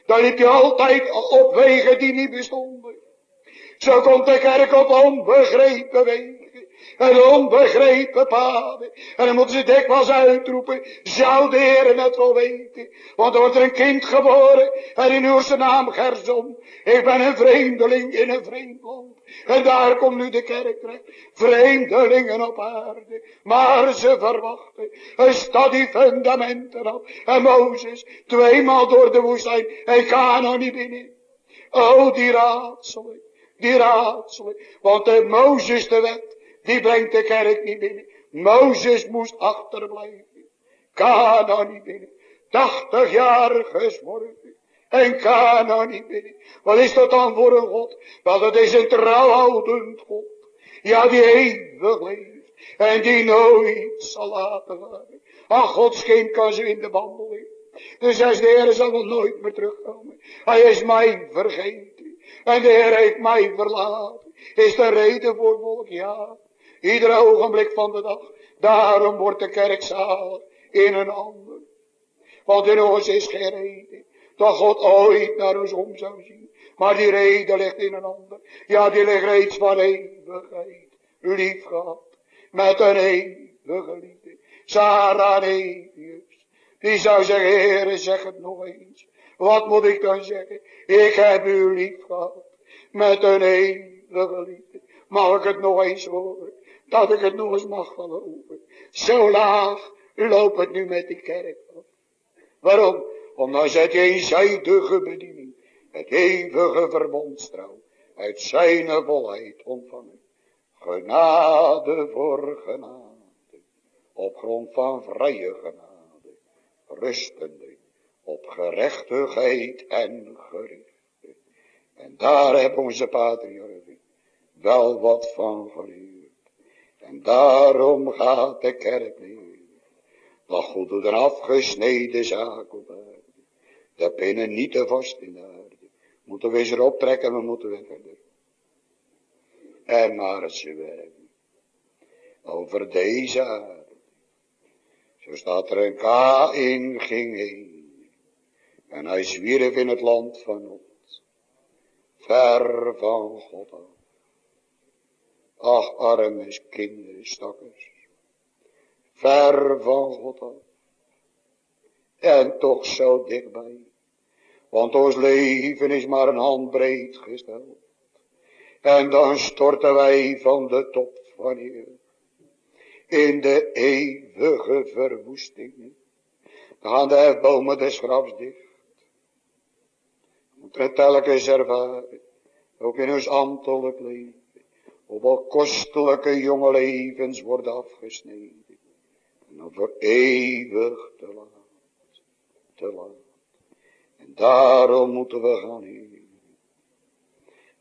Daar liep je altijd op wegen die niet bestonden. Zo komt de kerk op onbegrepen wegen. En onbegrepen paden. En dan moeten ze dikwijls uitroepen. Zou de Heer het wel weten. Want er wordt er een kind geboren. En in uw naam Gerson. Ik ben een vreemdeling in een vreemd land. En daar komt nu de kerk terecht. Vreemdelingen op aarde. Maar ze verwachten. Een stad die fundamenten had. En Mozes tweemaal door de woestijn. Hij kan nog niet binnen. Oh die raadselen. Die raadselen. Want de Mozes de wet. Die brengt de kerk niet binnen. Mozes moest achterblijven. Kan niet binnen. 80 jaar gesworven. En kan niet binnen. Wat is dat dan voor een God? Wel, dat is een trouwhoudend God. Ja, die eeuwig leeft. En die nooit zal laten gaan. Ach, Gods kind kan ze in de wandeling. Dus hij de Heer zal wel nooit meer terugkomen. Hij is mij vergeten. En de Heer heeft mij verlaten. Is de reden voor volk? Ja. Ieder ogenblik van de dag. Daarom wordt de kerk zalig in een ander. Want in ons is geen reden dat God ooit naar ons om zou zien. Maar die reden ligt in een ander. Ja, die ligt reeds van eeuwigheid. Lief gehad. Met een eeuwige liefde. Sarah Nevius. Die zou zeggen, Heere, zeg het nog eens. Wat moet ik dan zeggen? Ik heb u lief gehad. Met een eeuwige liefde. Mag ik het nog eens horen? Dat ik het nog eens mag geloven. Zo laag loopt het nu met die kerk. Waarom? Omdat het eenzijdige bediening, het eeuwige verbondstrouw, uit zijn volheid ontvangen. Genade voor genade, op grond van vrije genade, rustende op gerechtigheid en gericht. En daar heb onze patriarchie wel wat van geleerd. En daarom gaat de kerk neer. Dat goed een afgesneden zaak op aarde. De pinnen niet te vast in de aarde. Moeten we eens erop trekken, we moeten weer verder. En maar ze. Over deze aarde. Zo staat er een Kain ging heen. En hij zwierf in het land van ons. Ver van God. Ach, arme kinderen, stakkers. Ver van God af. En toch zo dichtbij. Want ons leven is maar een handbreed gesteld. En dan storten wij van de top van hier. In de eeuwige verwoesting. Dan gaan de hefbomen des grafs dicht. Moeten het telkens ervaren. Ook in ons ambtelijk leven. Hoeveel kostelijke jonge levens worden afgesneden. En dan voor eeuwig te laat. Te laat. En daarom moeten we gaan heen.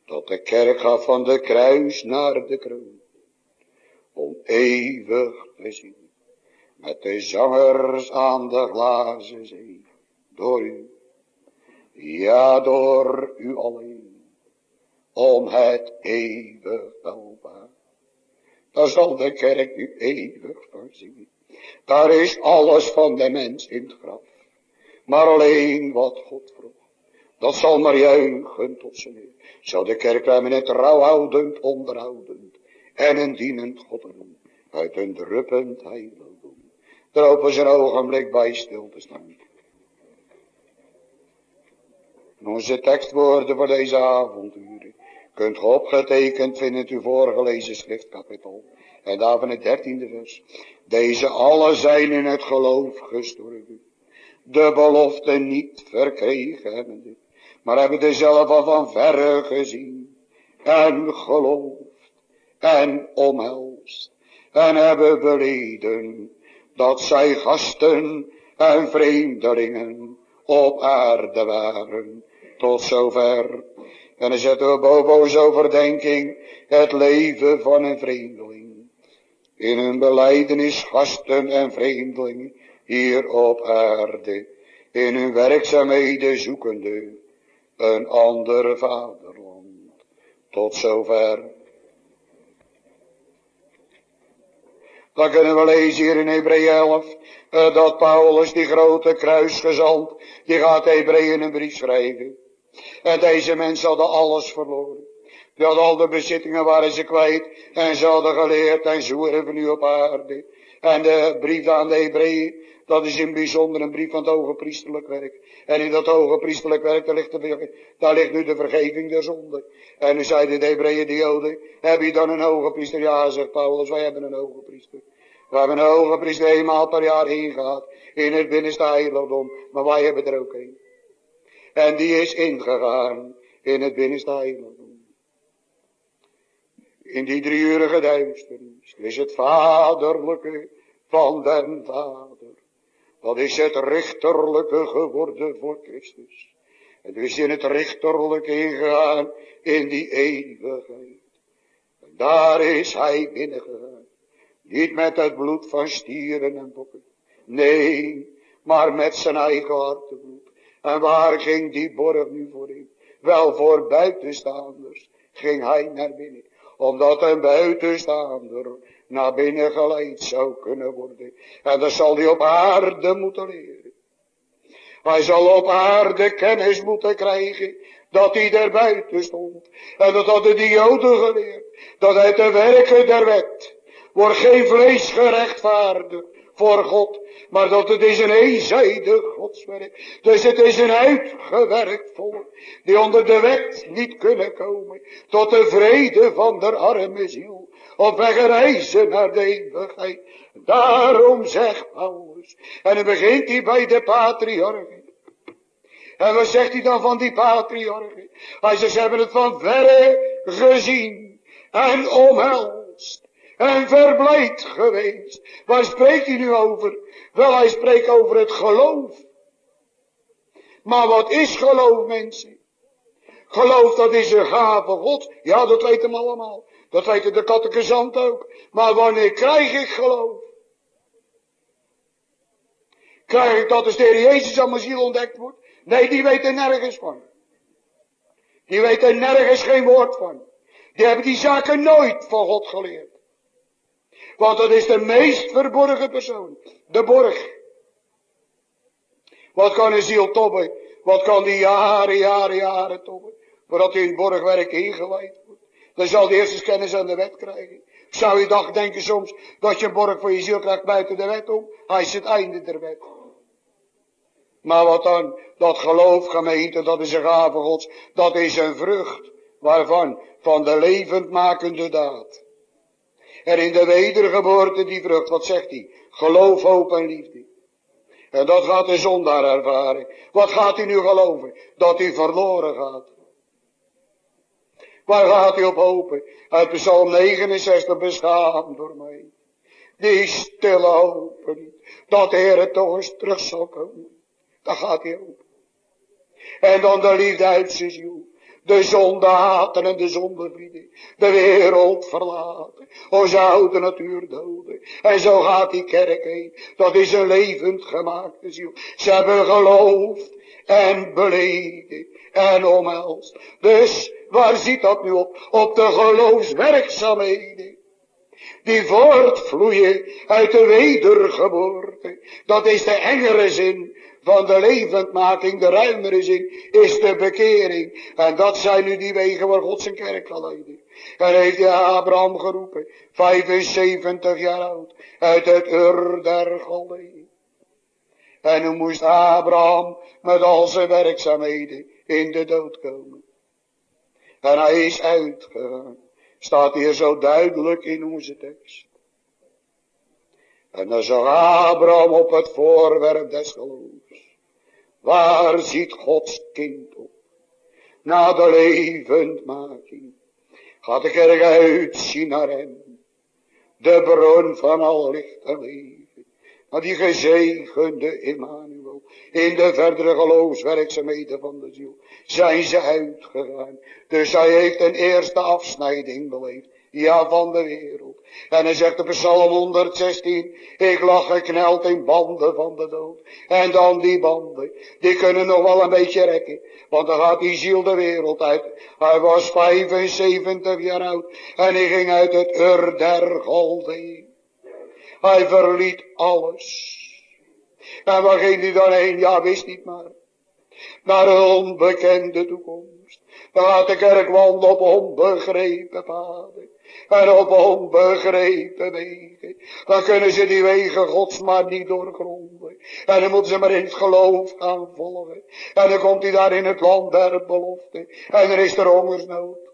Tot de kerk gaat van de kruis naar de kroon. Om eeuwig te zien. Met de zangers aan de glazen zee. Door u. Ja, door u alleen. Om het eeuwig welbaar. Daar zal de kerk u eeuwig voorzien. Daar is alles van de mens in het graf. Maar alleen wat God vroeg. Dat zal maar juichen tot zijn. Zou de kerk hem het trouwhoudend, onderhoudend. En een dienend God doen. Uit een druppend heiligdom. Daar op een ogenblik bij stil te staan. Onze tekstwoorden voor deze avonduren. Kunt ge opgetekend vinden in uw voorgelezen schriftkapitel. En daar van het dertiende vers. Deze alle zijn in het geloof gestorven. De belofte niet verkregen hebbende. Maar hebben dezelfde van verre gezien. En geloofd. En omhelst. En hebben beleden. Dat zij gasten en vreemdelingen op aarde waren. Tot zover. En dan zetten we onze overdenking het leven van een vreemdeling. In hun beleidenis gasten en vreemdelingen hier op aarde. In hun werkzaamheden zoekende een ander vaderland. Tot zover. Dan kunnen we lezen hier in Hebreeën 11, uh, dat Paulus, die grote kruisgezant, die gaat Hebreeën een brief schrijven. En deze mensen hadden alles verloren. Die hadden al de bezittingen waren ze kwijt. En ze hadden geleerd en zwerven nu op aarde. En de brief aan de Hebreeën, dat is in bijzonder een brief van het hoge priesterlijk werk. En in dat hoge priesterlijk werk, daar ligt, de, daar ligt nu de vergeving der zonde. En nu zeiden de Hebreeën, de Joden, heb je dan een hoge priester? Ja, zegt Paulus, wij hebben een hoge priester. We hebben een hoge priester eenmaal per jaar heen gehad. In het binnenste heiligdom. Maar wij hebben er ook een. En die is ingegaan in het binnenste heiligdom. In die drieurige duisternis is het vaderlijke van den vader. Dat is het richterlijke geworden voor Christus. En is in het richterlijke ingegaan in die eeuwigheid. En daar is hij binnengegaan. Niet met het bloed van stieren en bokken. Nee, maar met zijn eigen hartebloed. En waar ging die borg nu voor in? Wel voor buitenstaanders ging hij naar binnen. Omdat een buitenstaander naar binnen geleid zou kunnen worden. En dat zal hij op aarde moeten leren. Hij zal op aarde kennis moeten krijgen dat hij er buiten stond. En dat hadden die Joden geleerd. Dat uit de werken der wet wordt geen vlees gerechtvaardigd voor God. Maar dat het is een eenzijdig godswerk. Dus het is een uitgewerkt volk. Die onder de wet niet kunnen komen. Tot de vrede van de arme ziel. Op weg reizen naar de eeuwigheid. Daarom zegt Paulus. En dan begint hij bij de patriarchen. En wat zegt hij dan van die patriarchen? Hij zegt, ze hebben het van verre gezien. En omhelst. En verblijd geweest. Waar spreekt hij nu over? Wel, hij spreekt over het geloof. Maar wat is geloof, mensen? Geloof, dat is een gave God. Ja, dat weten we allemaal. Dat weten de kattekazant ook. Maar wanneer krijg ik geloof? Krijg ik dat als de Heer Jezus aan mijn ziel ontdekt wordt? Nee, die weten nergens van. Die weten nergens geen woord van. Die hebben die zaken nooit van God geleerd. Want dat is de meest verborgen persoon. De borg. Wat kan een ziel tobben? Wat kan die jaren, jaren, jaren tobben? Voordat hij in borgwerk ingewijd wordt. Dan zal hij eerst eens kennis aan de wet krijgen. Zou je dag denken soms dat je een borg voor je ziel krijgt buiten de wet om? Hij is het einde der wet. Maar wat dan? Dat geloof gemeente, dat is een gave gods. Dat is een vrucht. Waarvan? Van de levendmakende daad. En in de wedergeboorte die vrucht, wat zegt hij? Geloof, hoop en liefde. En dat gaat de zondaar ervaren. Wat gaat hij nu geloven? Dat hij verloren gaat. Waar gaat hij op hopen? Uit Psalm 69 beschaamd door mij. Die stille hopen. Dat de Heer toch eens terug zal komen. Daar gaat hij op. En dan de liefde uit zijn ziel. De zonde haten en de zonde vrienden. De wereld verlaten. O zou de natuur doden. En zo gaat die kerk heen. Dat is een levend gemaakte ziel. Ze hebben geloofd en beleden en omhelst. Dus waar ziet dat nu op? Op de geloofswerkzaamheden. Die voortvloeien uit de wedergeboorte. Dat is de engere zin van de levendmaking, de ruimere zin, is de bekering. En dat zijn nu die wegen waar God zijn kerk zal leiden. En heeft hij Abraham geroepen, 75 jaar oud, uit het Ur der. En nu moest Abraham met al zijn werkzaamheden in de dood komen. En hij is uitgegaan. Staat hier zo duidelijk in onze tekst. En dan zag Abraham op het voorwerp des geloofs. Waar ziet Gods kind op? Na de levendmaking. Gaat de kerk uitzien naar hem. De bron van al licht en leven. Maar die gezegende Emmanuel. In de verdere geloofswerkzaamheden van de ziel. Zijn ze uitgegaan. Dus hij heeft een eerste afsnijding beleefd. Ja, van de wereld. En hij zegt de Psalm 116, ik lag gekneld in banden van de dood. En dan die banden, die kunnen nog wel een beetje rekken. Want dan gaat die ziel de wereld uit. Hij was 75 jaar oud. En hij ging uit het Ur der. Hij verliet alles. En waar ging hij dan heen? Ja, wist niet maar. Naar een onbekende toekomst. Dan gaat de kerk wandelen op onbegrepen paden en op onbegrepen wegen. Dan kunnen ze die wegen gods maar niet doorgronden. En dan moeten ze maar in het geloof gaan volgen. En dan komt hij daar in het land der belofte. En er is er hongersnood.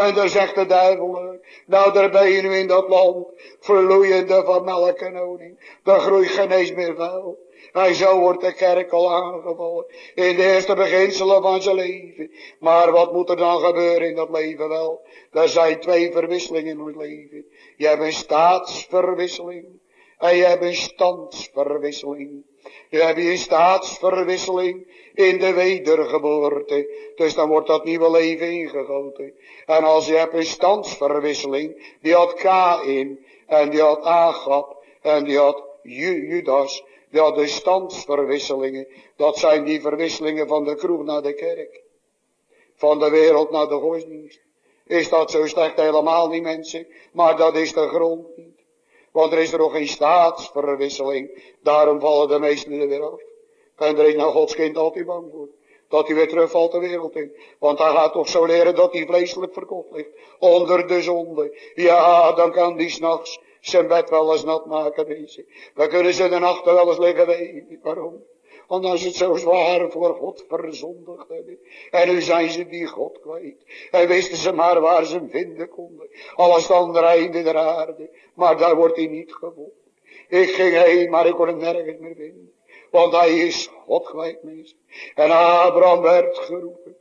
En dan zegt de duivel, nou daar ben je nu in dat land, vloeiende van melk en honing. Dan groeit geen eens meer vuil. En zo wordt de kerk al aangevallen. In de eerste beginselen van zijn leven. Maar wat moet er dan gebeuren in dat leven wel? Er zijn twee verwisselingen in het leven. Je hebt een staatsverwisseling. En je hebt een standsverwisseling. Je hebt een staatsverwisseling in de wedergeboorte. Dus dan wordt dat nieuwe leven ingegoten. En als je hebt een standsverwisseling, die had Kain, en die had Agap, en die had Judas, ja, de standsverwisselingen, dat zijn die verwisselingen van de kroeg naar de kerk. Van de wereld naar de godsdienst. Is dat zo slecht? Helemaal niet mensen. Maar dat is de grond niet. Want er is er nog geen staatsverwisseling. Daarom vallen de meesten er weer af. En er is nou Gods kind altijd bang voor. Dat hij weer terugvalt de wereld in. Want hij gaat toch zo leren dat hij vleeselijk verkocht ligt. Onder de zonde. Ja, dan kan die s'nachts zijn bed wel eens nat maken, deze. Dan kunnen ze de nachten wel eens liggen weten. Waarom? Want als het zo zwaar voor God verzondigd hebben. En nu zijn ze die God kwijt. En wisten ze maar waar ze hem vinden konden. Alles het andere einde der aarde. Maar daar wordt hij niet gevonden. Ik ging heen, maar ik kon hem nergens meer vinden. Want hij is God kwijt, mensen. En Abraham werd geroepen.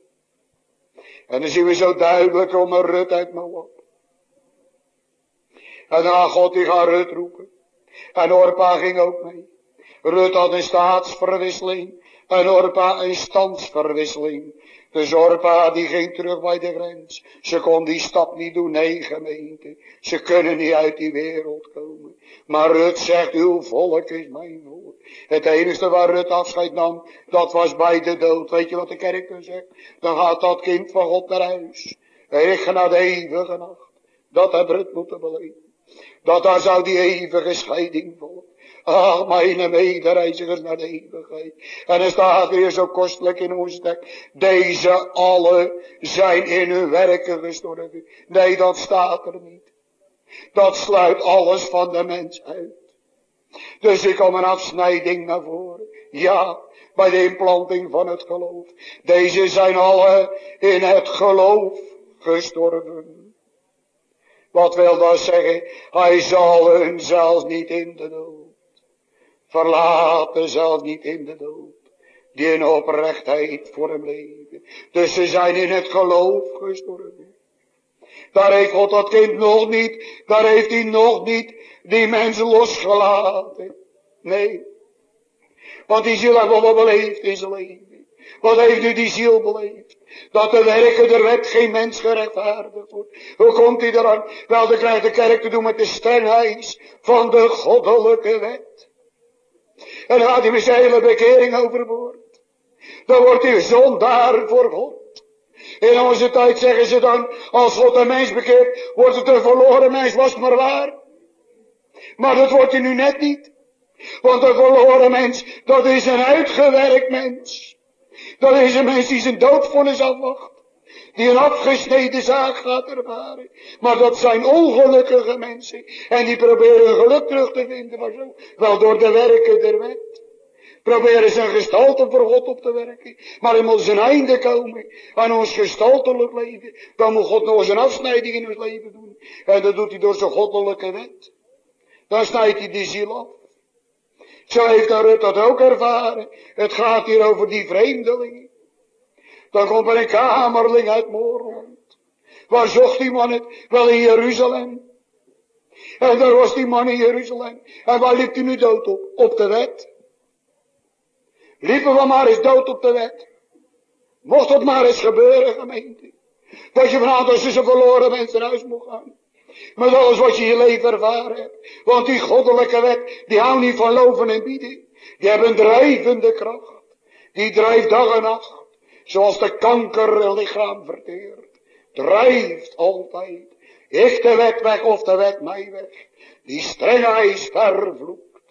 En dan zien we zo duidelijk om een Rut uit Moab. En dan God die gaat Rut roepen. En Orpa ging ook mee. Rut had een staatsverwisseling. En Orpa een standsverwisseling. Dus Orpa die ging terug bij de grens. Ze kon die stap niet doen, nee gemeente. Ze kunnen niet uit die wereld komen. Maar Rut zegt, uw volk is mijn volk. Het enige waar Rut afscheid nam, dat was bij de dood. Weet je wat de kerk zegt? Dan gaat dat kind van God naar huis. En ik ga naar de eeuwige nacht. Dat heb Rut moeten beleven. Dat daar zou die eeuwige scheiding volgen. Ach, mijn medereizigers naar de eeuwigheid. En er staat hier zo kostelijk in ons tekst. Deze alle zijn in hun werken gestorven. Nee, dat staat er niet. Dat sluit alles van de mens uit. Dus ik kom een afsnijding naar voren. Ja, bij de implanting van het geloof. Deze zijn alle in het geloof gestorven. Wat wil dat zeggen? Hij zal hun zelfs niet in de dood. Verlaten zelfs niet in de dood. Die in oprechtheid voor hem leven. Dus ze zijn in het geloof gestorven. Daar heeft God dat kind nog niet, daar heeft hij nog niet die mensen losgelaten. Nee. Want die ziel heeft wel beleefd in zijn leven. Wat heeft nu die ziel beleefd? Dat de werken der wet geen mens gerechtvaardigd wordt. Hoe komt hij eraan? Wel, dan krijgt de kerk te doen met de strengheid van de goddelijke wet. En gaat hij met zijn hele bekering overboord. Dan wordt hij zondaar voor God. In onze tijd zeggen ze dan, als God een mens bekeert, wordt het een verloren mens, was maar waar. Maar dat wordt hij nu net niet. Want een verloren mens, dat is een uitgewerkt mens. Dat is een mens die zijn doodvonnis afwacht. Die een afgesneden zaak gaat ervaren. Maar dat zijn ongelukkige mensen. En die proberen geluk terug te vinden. Maar zo, wel door de werken der wet. Proberen zijn gestalte voor God op te werken. Maar er moet zijn einde komen aan ons gestaltelijk leven. Dan moet God nog zijn afsnijding in ons leven doen. En dat doet hij door zijn goddelijke wet. Dan snijdt hij die ziel af. Zo heeft Rut dat ook ervaren. Het gaat hier over die vreemdelingen. Dan komt er een kamerling uit Moorland. Waar zocht die man het? Wel in Jeruzalem. En daar was die man in Jeruzalem. En waar liep hij nu dood op? Op de wet. Liepen we maar eens dood op de wet. Mocht dat maar eens gebeuren, gemeente. Dat je vanavond als een verloren mensen huis moet gaan. Met alles wat je in je leven ervaren hebt. Want die goddelijke wet, die houdt niet van loven en bieden. Die hebben een drijvende kracht. Die drijft dag en nacht. Zoals de kanker een lichaam verteert. Drijft altijd. Is de wet weg of de wet mij weg. Die strenge is vervloekt.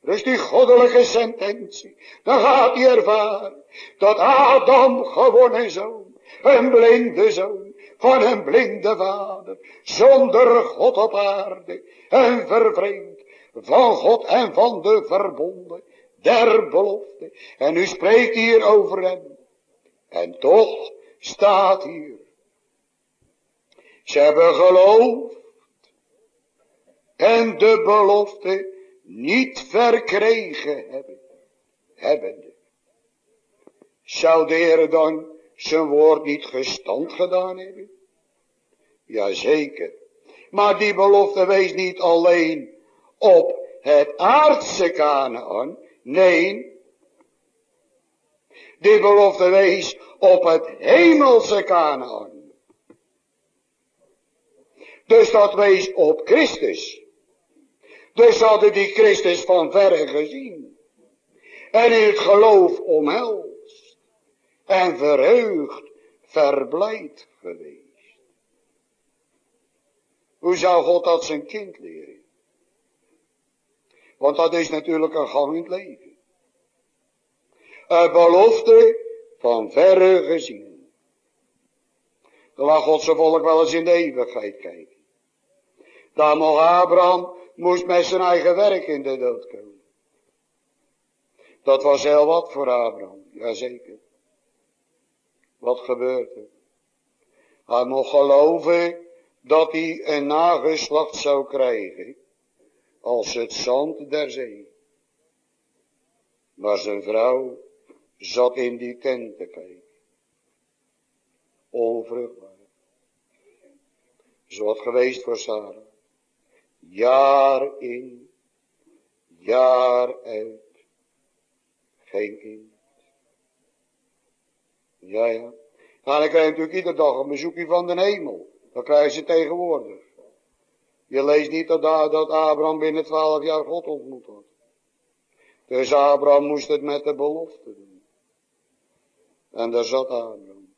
Dus die goddelijke sententie. Dan gaat hij ervaren. Dat Adam gewonnen zoon. Een blinde zoon van een blinde vader, zonder God op aarde, en vervreemd van God en van de verbonden, der belofte. En nu spreekt hier over hem. En toch staat hier. Ze hebben geloofd en de belofte niet verkregen hebben. Hebbende. Zou de Heer dan zijn woord niet gestand gedaan hebben? Jazeker. Maar die belofte wees niet alleen op het aardse Kanaan. Nee. Die belofte wees op het hemelse Kanaan. Dus dat wees op Christus. Dus hadden die Christus van verre gezien. En in het geloof omhelst. En verheugd, verblijd geweest. Hoe zou God dat zijn kind leren? Want dat is natuurlijk een gang in het leven. Een belofte van verre gezien. Laat God volk wel eens in de eeuwigheid kijken. Daar mocht Abraham moest met zijn eigen werk in de dood komen. Dat was heel wat voor Abraham, jazeker. Wat gebeurt er? Hij mocht geloven dat hij een nageslacht zou krijgen als het zand der zee. Maar zijn vrouw zat in die tent te kijken. Onvruchtbaar. Zo wat geweest voor Sarah. Jaar in, jaar uit. Geen kind. Ja, ja. Nou, dan krijg je natuurlijk iedere dag een bezoekje van de hemel. Dat krijgen ze tegenwoordig. Je leest niet dat, dat Abraham binnen twaalf jaar God ontmoet had. Dus Abraham moest het met de belofte doen. En daar zat Abraham.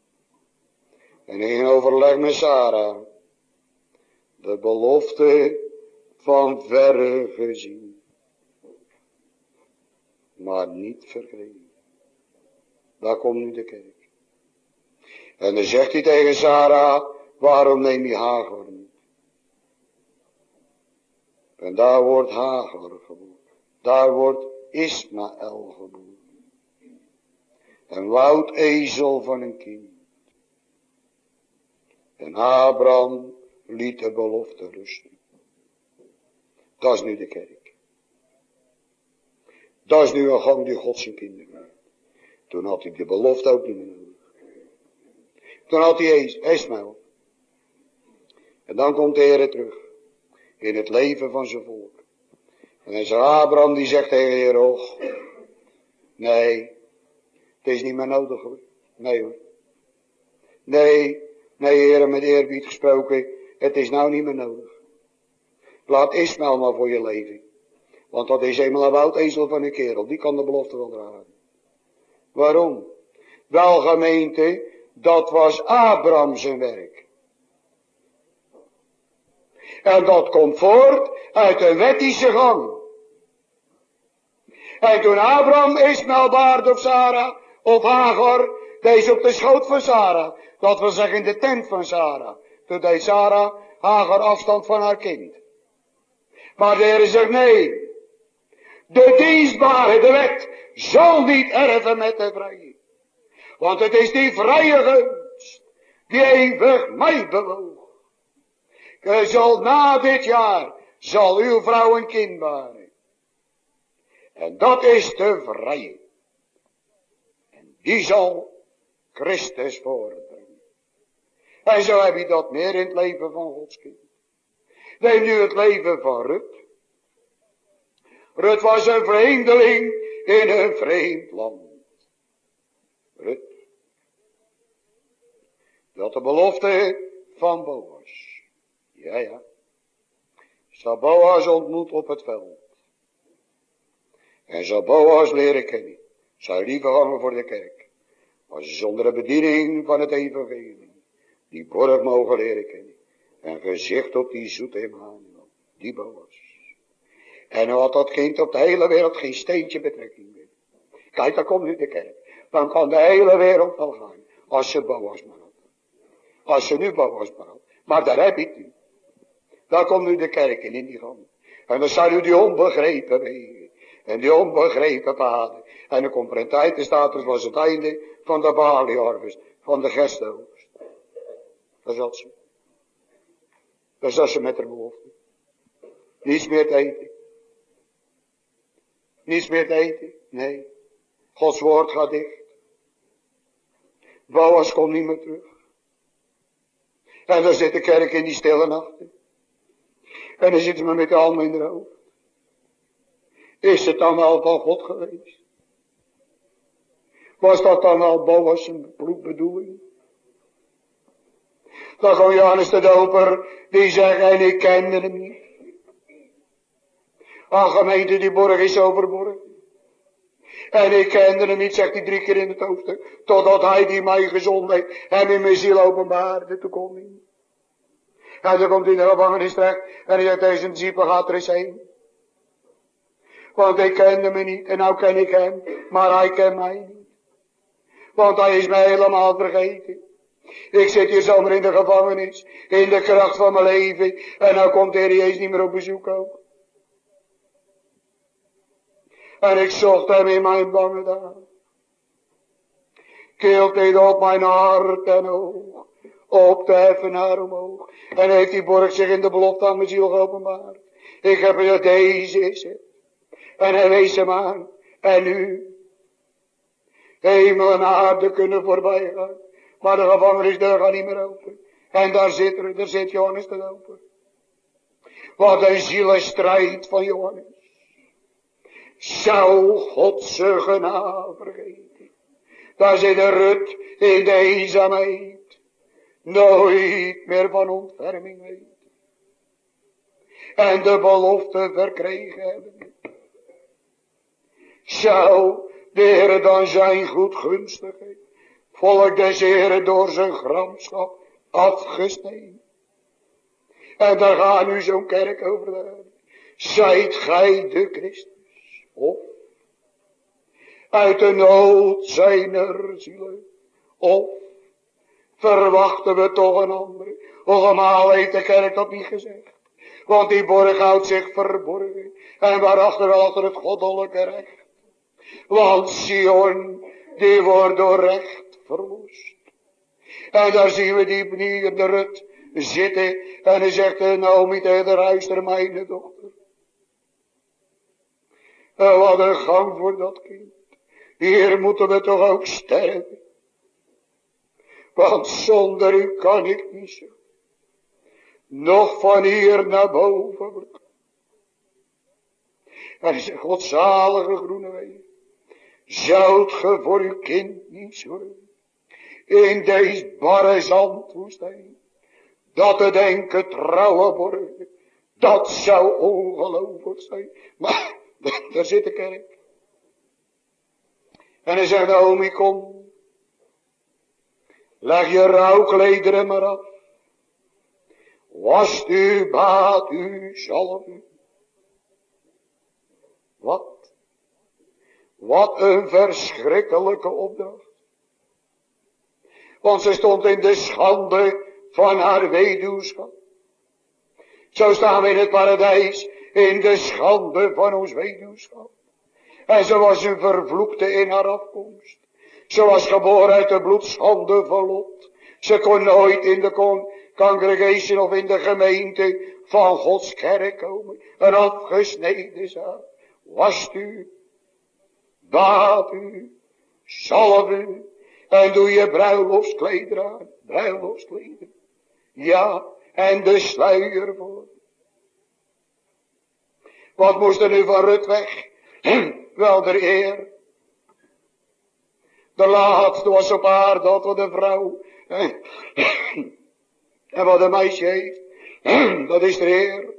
En in overleg met Sarah. De belofte van verre gezien. Maar niet vergeven. Daar komt nu de kerk. En dan zegt hij tegen Sarah, waarom neem je Hagar niet? En daar wordt Hagar geboren. Daar wordt Ismaël geboren. Een woud ezel van een kind. En Abraham liet de belofte rusten. Dat is nu de kerk. Dat is nu een gang die God zijn kinderen Toen had hij de belofte ook niet meer nodig. Toen had hij Ismaël. En dan komt de Heer terug. In het leven van zijn volk. En dan is Abraham die zegt tegen de Heer, och, nee, het is niet meer nodig hoor. Nee hoor. Nee, nee Heer, met eerbied gesproken, het is nou niet meer nodig. Laat Ismaël maar voor je leven. Want dat is eenmaal een woudezel van een kerel. Die kan de belofte wel dragen. Waarom? Wel gemeente, dat was Abraham zijn werk. En dat komt voort uit een wettische gang. En toen Abraham Ismaël baard of Sarah of Hagar, deze op de schoot van Sarah, dat wil zeggen in de tent van Sarah. Toen deed Sarah Hagar afstand van haar kind. Maar de Heer zegt nee. De dienstbare, de wet, zal niet erven met de vrije. Want het is die vrije gunst, die eeuwig mij bewoog. Je zal na dit jaar, zal uw vrouw een kind baren. En dat is de vrije. Die zal Christus voortbrengen. En zo heb je dat meer in het leven van Gods kind. Neem nu het leven van Rut. Rut was een vreemdeling in een vreemd land. Rut. Dat de belofte van Boas. Ja, ja. Zou Boas ontmoet op het veld. En zou Boas leren kennen. Zou liever hangen voor de kerk. Als zonder de bediening van het evangelie. Die borg mogen leren kennen. En gezicht op die zoete Emmanuel. Die Boas. En had dat kind op de hele wereld geen steentje betrekking meer. Kijk, daar komt nu de kerk. Dan kan de hele wereld wel gaan. Als ze Boas maar had. Als ze nu Boas maar had. Maar daar heb ik nu. Daar komt nu de kerk in, in die gang. En dan zijn u die onbegrepen wegen. En die onbegrepen paden. En de staat er was het einde van de barleyharvest. Van de gerstenoogst. Dat zat ze. Dat zat ze met haar belofte. Niets meer te eten. Niets meer te eten. Nee. Gods woord gaat dicht. Boas komt niet meer terug. En dan zit de kerk in die stille nachten. En dan zitten we met de handen in de hoofd. Is het dan wel van God geweest? Was dat dan al Boas zijn bloedbedoeling? Dan gewoon Johannes de Doper, die zegt, en ik kende hem niet. Ach gemeente, die borg is overborg. En ik kende hem niet, zegt hij drie keer in het hoofdstuk. Totdat hij die mij gezond heeft, hem in mijn ziel openbaarde, toen kon hij. En dan komt hij in de gevangenis terecht, en hij zegt zijn discipel, gaat er eens heen. Want ik kende me niet en nou ken ik hem, maar hij kent mij niet. Want hij is mij helemaal vergeten. Ik zit hier zomaar in de gevangenis, in de kracht van mijn leven, en nou komt de Heer Jezus niet meer op bezoek ook. En ik zocht hem in mijn bange dagen. Keelt deed op mijn hart en oog, op te heffen naar omhoog. En heeft die borg zich in de belofte aan mijn ziel geopenbaard. Ik heb gezegd, deze is. En hij wees hem aan. En nu, hemel en aarde kunnen voorbij gaan. Maar de gevangenisdeur gaat niet meer open. En daar zit er, daar zit Johannes te lopen. Wat een zielenstrijd van Johannes. Zou God zijn genade vergeten. Daar zit een Rut in de eenzaamheid. Nooit meer van ontferming. En de belofte verkregen hebben. Zou de Heer dan zijn goedgunstigheid. Volk des Heeren door zijn gramschap afgesneden. En daar gaat nu zo'n kerk over de Zijt gij de Christus? Of uit de nood zijner zielen? Of verwachten we toch een andere? Allemaal heeft de kerk dat niet gezegd. Want die borg houdt zich verborgen. En waarachter achter het goddelijke recht. Want Sion, die wordt door recht verwoest. En daar zien we die Rut zitten. En hij zegt, Naomi tegen de ruister, mijn dochter. En wat een gang voor dat kind. Hier moeten we toch ook sterven. Want zonder u kan ik niet zo. Nog van hier naar boven. En hij zegt, godzalige groene wegen. Zoudt ge voor uw kind niet zorgen. In deze barre zandwoestijn. Dat te denken trouwe borgen. Dat zou ongelooflijk zijn. Maar daar zit de kerk. En hij zegt, Naomi kom. Leg je rouwklederen maar af. Was u, baat u, zalf u. Wat? Wat een verschrikkelijke opdracht. Want ze stond in de schande van haar weduwschap. Zo staan we in het paradijs in de schande van ons weduwschap. En ze was een vervloekte in haar afkomst. Ze was geboren uit de bloedschande van Lot. Ze kon nooit in de con congregation of in de gemeente van Gods kerk komen. Een afgesneden zaak. Wast u, baat u, zalf u, en doe je bruiloftskleder aan. Ja, en de sluier voor. Wat moest er nu van Rut weg? Wel de eer. De laatste was op aarde wat de vrouw. En wat een meisje heeft. Dat is de Heer.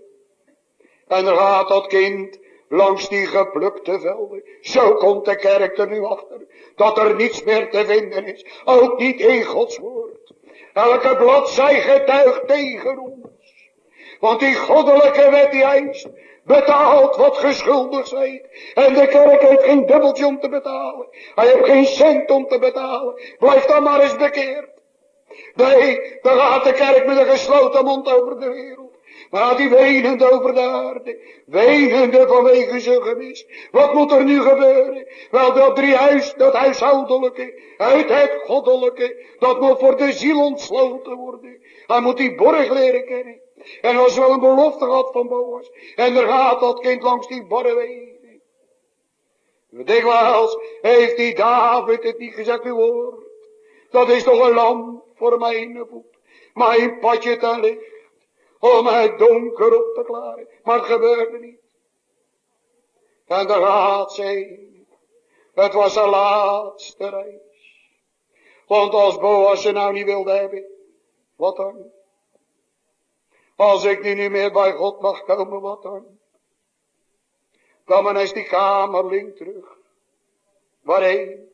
En er gaat dat kind langs die geplukte velden. Zo komt de kerk er nu achter. Dat er niets meer te vinden is. Ook niet in Gods woord. Elke bladzij getuigt tegen ons. Want die goddelijke wet die eist betaalt wat geschuldigd zijt. En de kerk heeft geen dubbeltje om te betalen. Hij heeft geen cent om te betalen. Blijf dan maar eens bekeerd. Nee, dan gaat de kerk met een gesloten mond over de wereld. Maar die wenende over de aarde. Wenende vanwege zijn gemis. Wat moet er nu gebeuren? Wel dat drie huis, dat huishoudelijke, uit het goddelijke, dat moet voor de ziel ontsloten worden. Hij moet die borg leren kennen. En als wel een belofte gehad van Boas. En er gaat dat kind langs die barre wegen. Dikwijls heeft die David het niet gezegd, uw woord. Dat is toch een lam voor mijn voet. Mijn padje ten licht. Om het donker op te klaren. Maar het gebeurde niet. En daar gaat zij. Het was haar laatste reis. Want als Boas ze nou niet wilde hebben. Wat dan? Als ik nu niet meer bij God mag komen, wat dan? Dan maar eens die kamerling terug. Waarheen?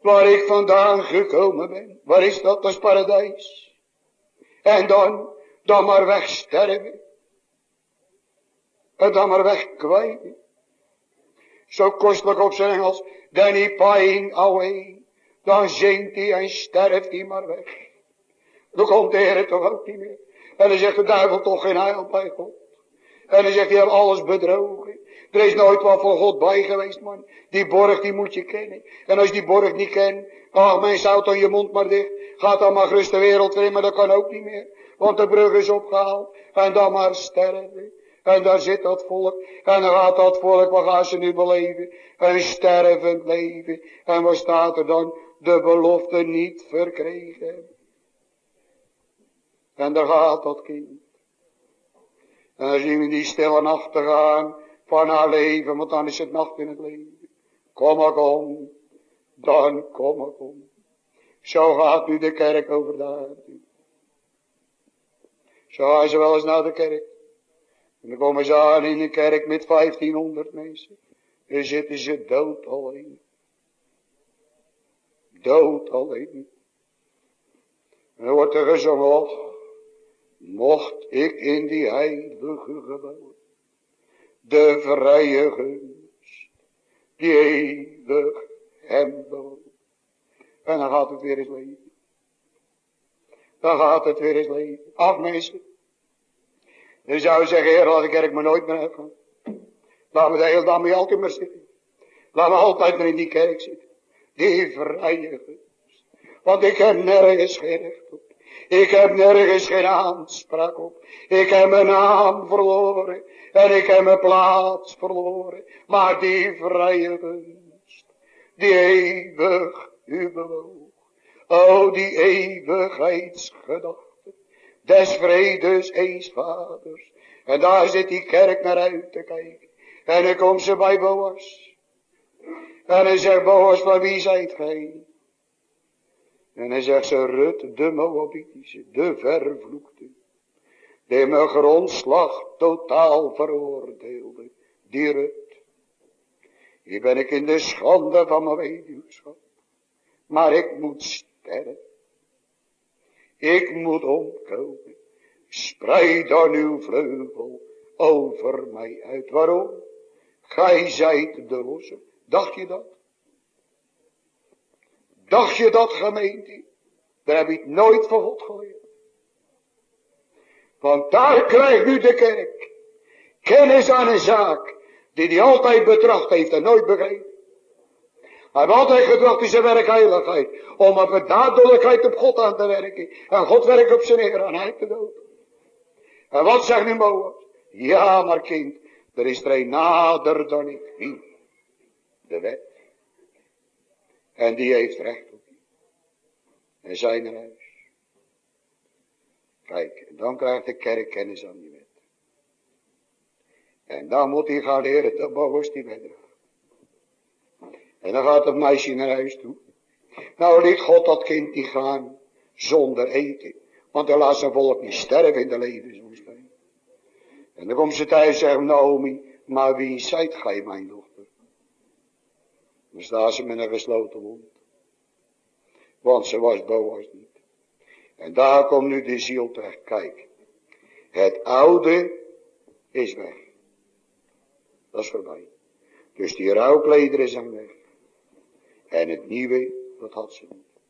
Waar ik vandaan gekomen ben. Waar is dat? Dat paradijs. En dan, dan maar wegsterven. Het dan maar wegkwijnen. Zo kostelijk op zijn Engels. Then he pine away. Dan zingt hij en sterft hij maar weg. Dan komt de Heer toch ook niet meer. En dan zegt de duivel toch geen heil bij God. En dan zegt hij, je hebt alles bedrogen. Er is nooit wat voor God bij geweest, man. Die borg, die moet je kennen. En als je die borg niet kent, ach, mijn zout dan je mond maar dicht. Gaat dan maar gerust de wereld weer, maar dat kan ook niet meer. Want de brug is opgehaald. En dan maar sterven. En daar zit dat volk. En dan gaat dat volk, wat gaan ze nu beleven? Een stervend leven. En wat staat er dan? De belofte niet verkregen. En daar gaat dat kind. En dan zien we die stille nachten gaan van haar leven, want dan is het nacht in het leven. Kom maar kom, dan kom maar kom. Zo gaat nu de kerk over daar. Zo gaan ze wel eens naar de kerk. En dan komen ze aan in de kerk met 1500 mensen. En zitten ze dood alleen. Dood alleen. En dan wordt er gezongen, mocht ik in die heilige gebouwen de vrije gunst, die eeuwig En dan gaat het weer eens leven. Dan gaat het weer eens leven. Ach mensen. Dan zou je zeggen, heer, laat de kerk maar nooit meer uitgaan. Laat me de hele dag mee altijd maar zitten. Laat me altijd maar in die kerk zitten. Die vrije. Want ik heb nergens geen recht op. Ik heb nergens geen aanspraak op. Ik heb mijn naam verloren. En ik heb mijn plaats verloren. Maar die vrije. Die eeuwig u bewoog. O die eeuwigheidsgedachte. Des vredes eens vaders. En daar zit die kerk naar uit te kijken. En dan komt ze bij Boas. En hij zegt Boas, van wie zijt gij? En hij zegt ze, Rut, de Moabitische, de vervloekte. Die mijn grondslag totaal veroordeelde. Die. Hier ben ik in de schande van mijn weduwschap. Maar ik moet sterren. Ik moet omkomen. Spreid dan uw vleugel over mij uit. Waarom? Gij zijt de losse. Dacht je dat? Dacht je dat gemeente? Daar heb je het nooit van God geleerd. Want daar krijgt u de kerk kennis aan een zaak die hij altijd betracht heeft en nooit begrepen. Hij heeft altijd gedacht in zijn werkheiligheid om op een dadelijkheid op God aan te werken. En God werkt op zijn eer aan hij te dood. En wat zegt nu Moab? Ja, maar kind, er is er een nader dan ik. Wie? De wet. En die heeft recht op je. En zijn huis. Kijk, dan krijgt de kerk kennis aan wet. En dan moet hij gaan leren te bouwen die wet. En dan gaat het meisje naar huis toe. Nou liet God dat kind niet gaan zonder eten. Want hij laat zijn volk niet sterven in de levenswoestijn. En dan komt ze thuis en zegt Naomi, maar wie zijt gij mijn dochter? Dan staan ze met een gesloten mond. Want ze was Boas niet. En daar komt nu de ziel terecht. Kijk. Het oude is weg. Dat is voorbij. Dus die rouwklederen zijn weg. En het nieuwe, dat had ze niet.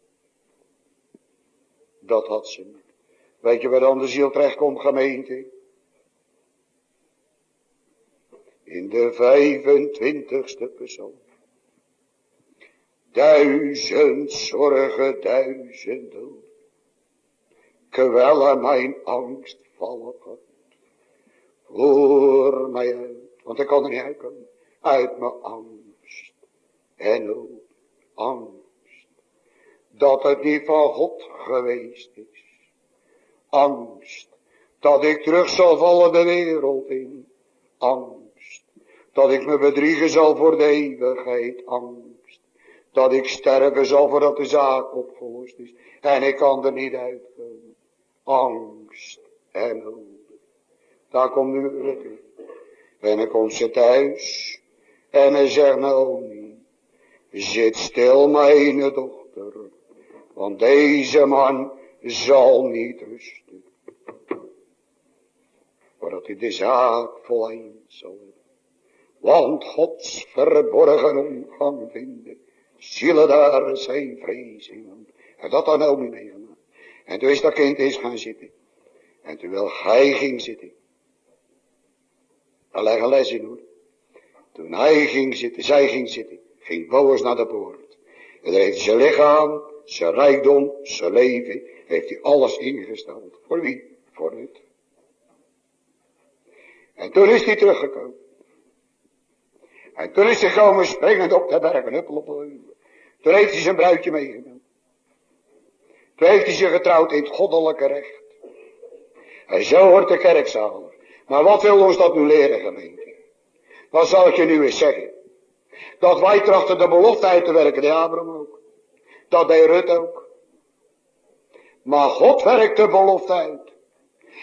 Dat had ze niet. Weet je waar dan de ziel terecht komt, gemeente? In de 25ste persoon. Duizend zorgen, duizend dood. Kwellen mijn angst vallen Voor mij uit, want ik kan er niet uitkomen. Uit mijn angst en nood, angst. Dat het niet van God geweest is. Angst. Dat ik terug zal vallen de wereld in. Angst. Dat ik me bedriegen zal voor de eeuwigheid. Angst dat ik sterven zal voordat de zaak opgelost is. En ik kan er niet uitkomen. Angst en. Daar komt nu Rutte. En dan komt ze thuis. En dan zegt Naomi. Zit stil mijn dochter. Want deze man zal niet rusten. Voordat hij de zaak voleind zal hebben. Want Gods verborgen omgang vinden. Zielen daar zijn vrees in. En dat dan ook niet meegemaakt. En toen is dat kind eens gaan zitten. En terwijl hij ging zitten. Leg een les in hoor. Toen hij ging zitten, zij ging zitten, ging Boas naar de poort. En daar heeft zijn lichaam, zijn rijkdom, zijn leven, heeft hij alles ingesteld. Voor wie? Voor het. En toen is hij teruggekomen. En toen is hij komen springend op de berg en huppel op de. Toen heeft hij zijn bruidje meegenomen. Toen heeft hij zich getrouwd in het goddelijke recht. En zo wordt de kerkzaal. Maar wat wil ons dat nu leren gemeente? Wat zal ik je nu eens zeggen? Dat wij trachten de belofte uit te werken, de Abraham ook. Dat deed Rut ook. Maar God werkt de belofte uit.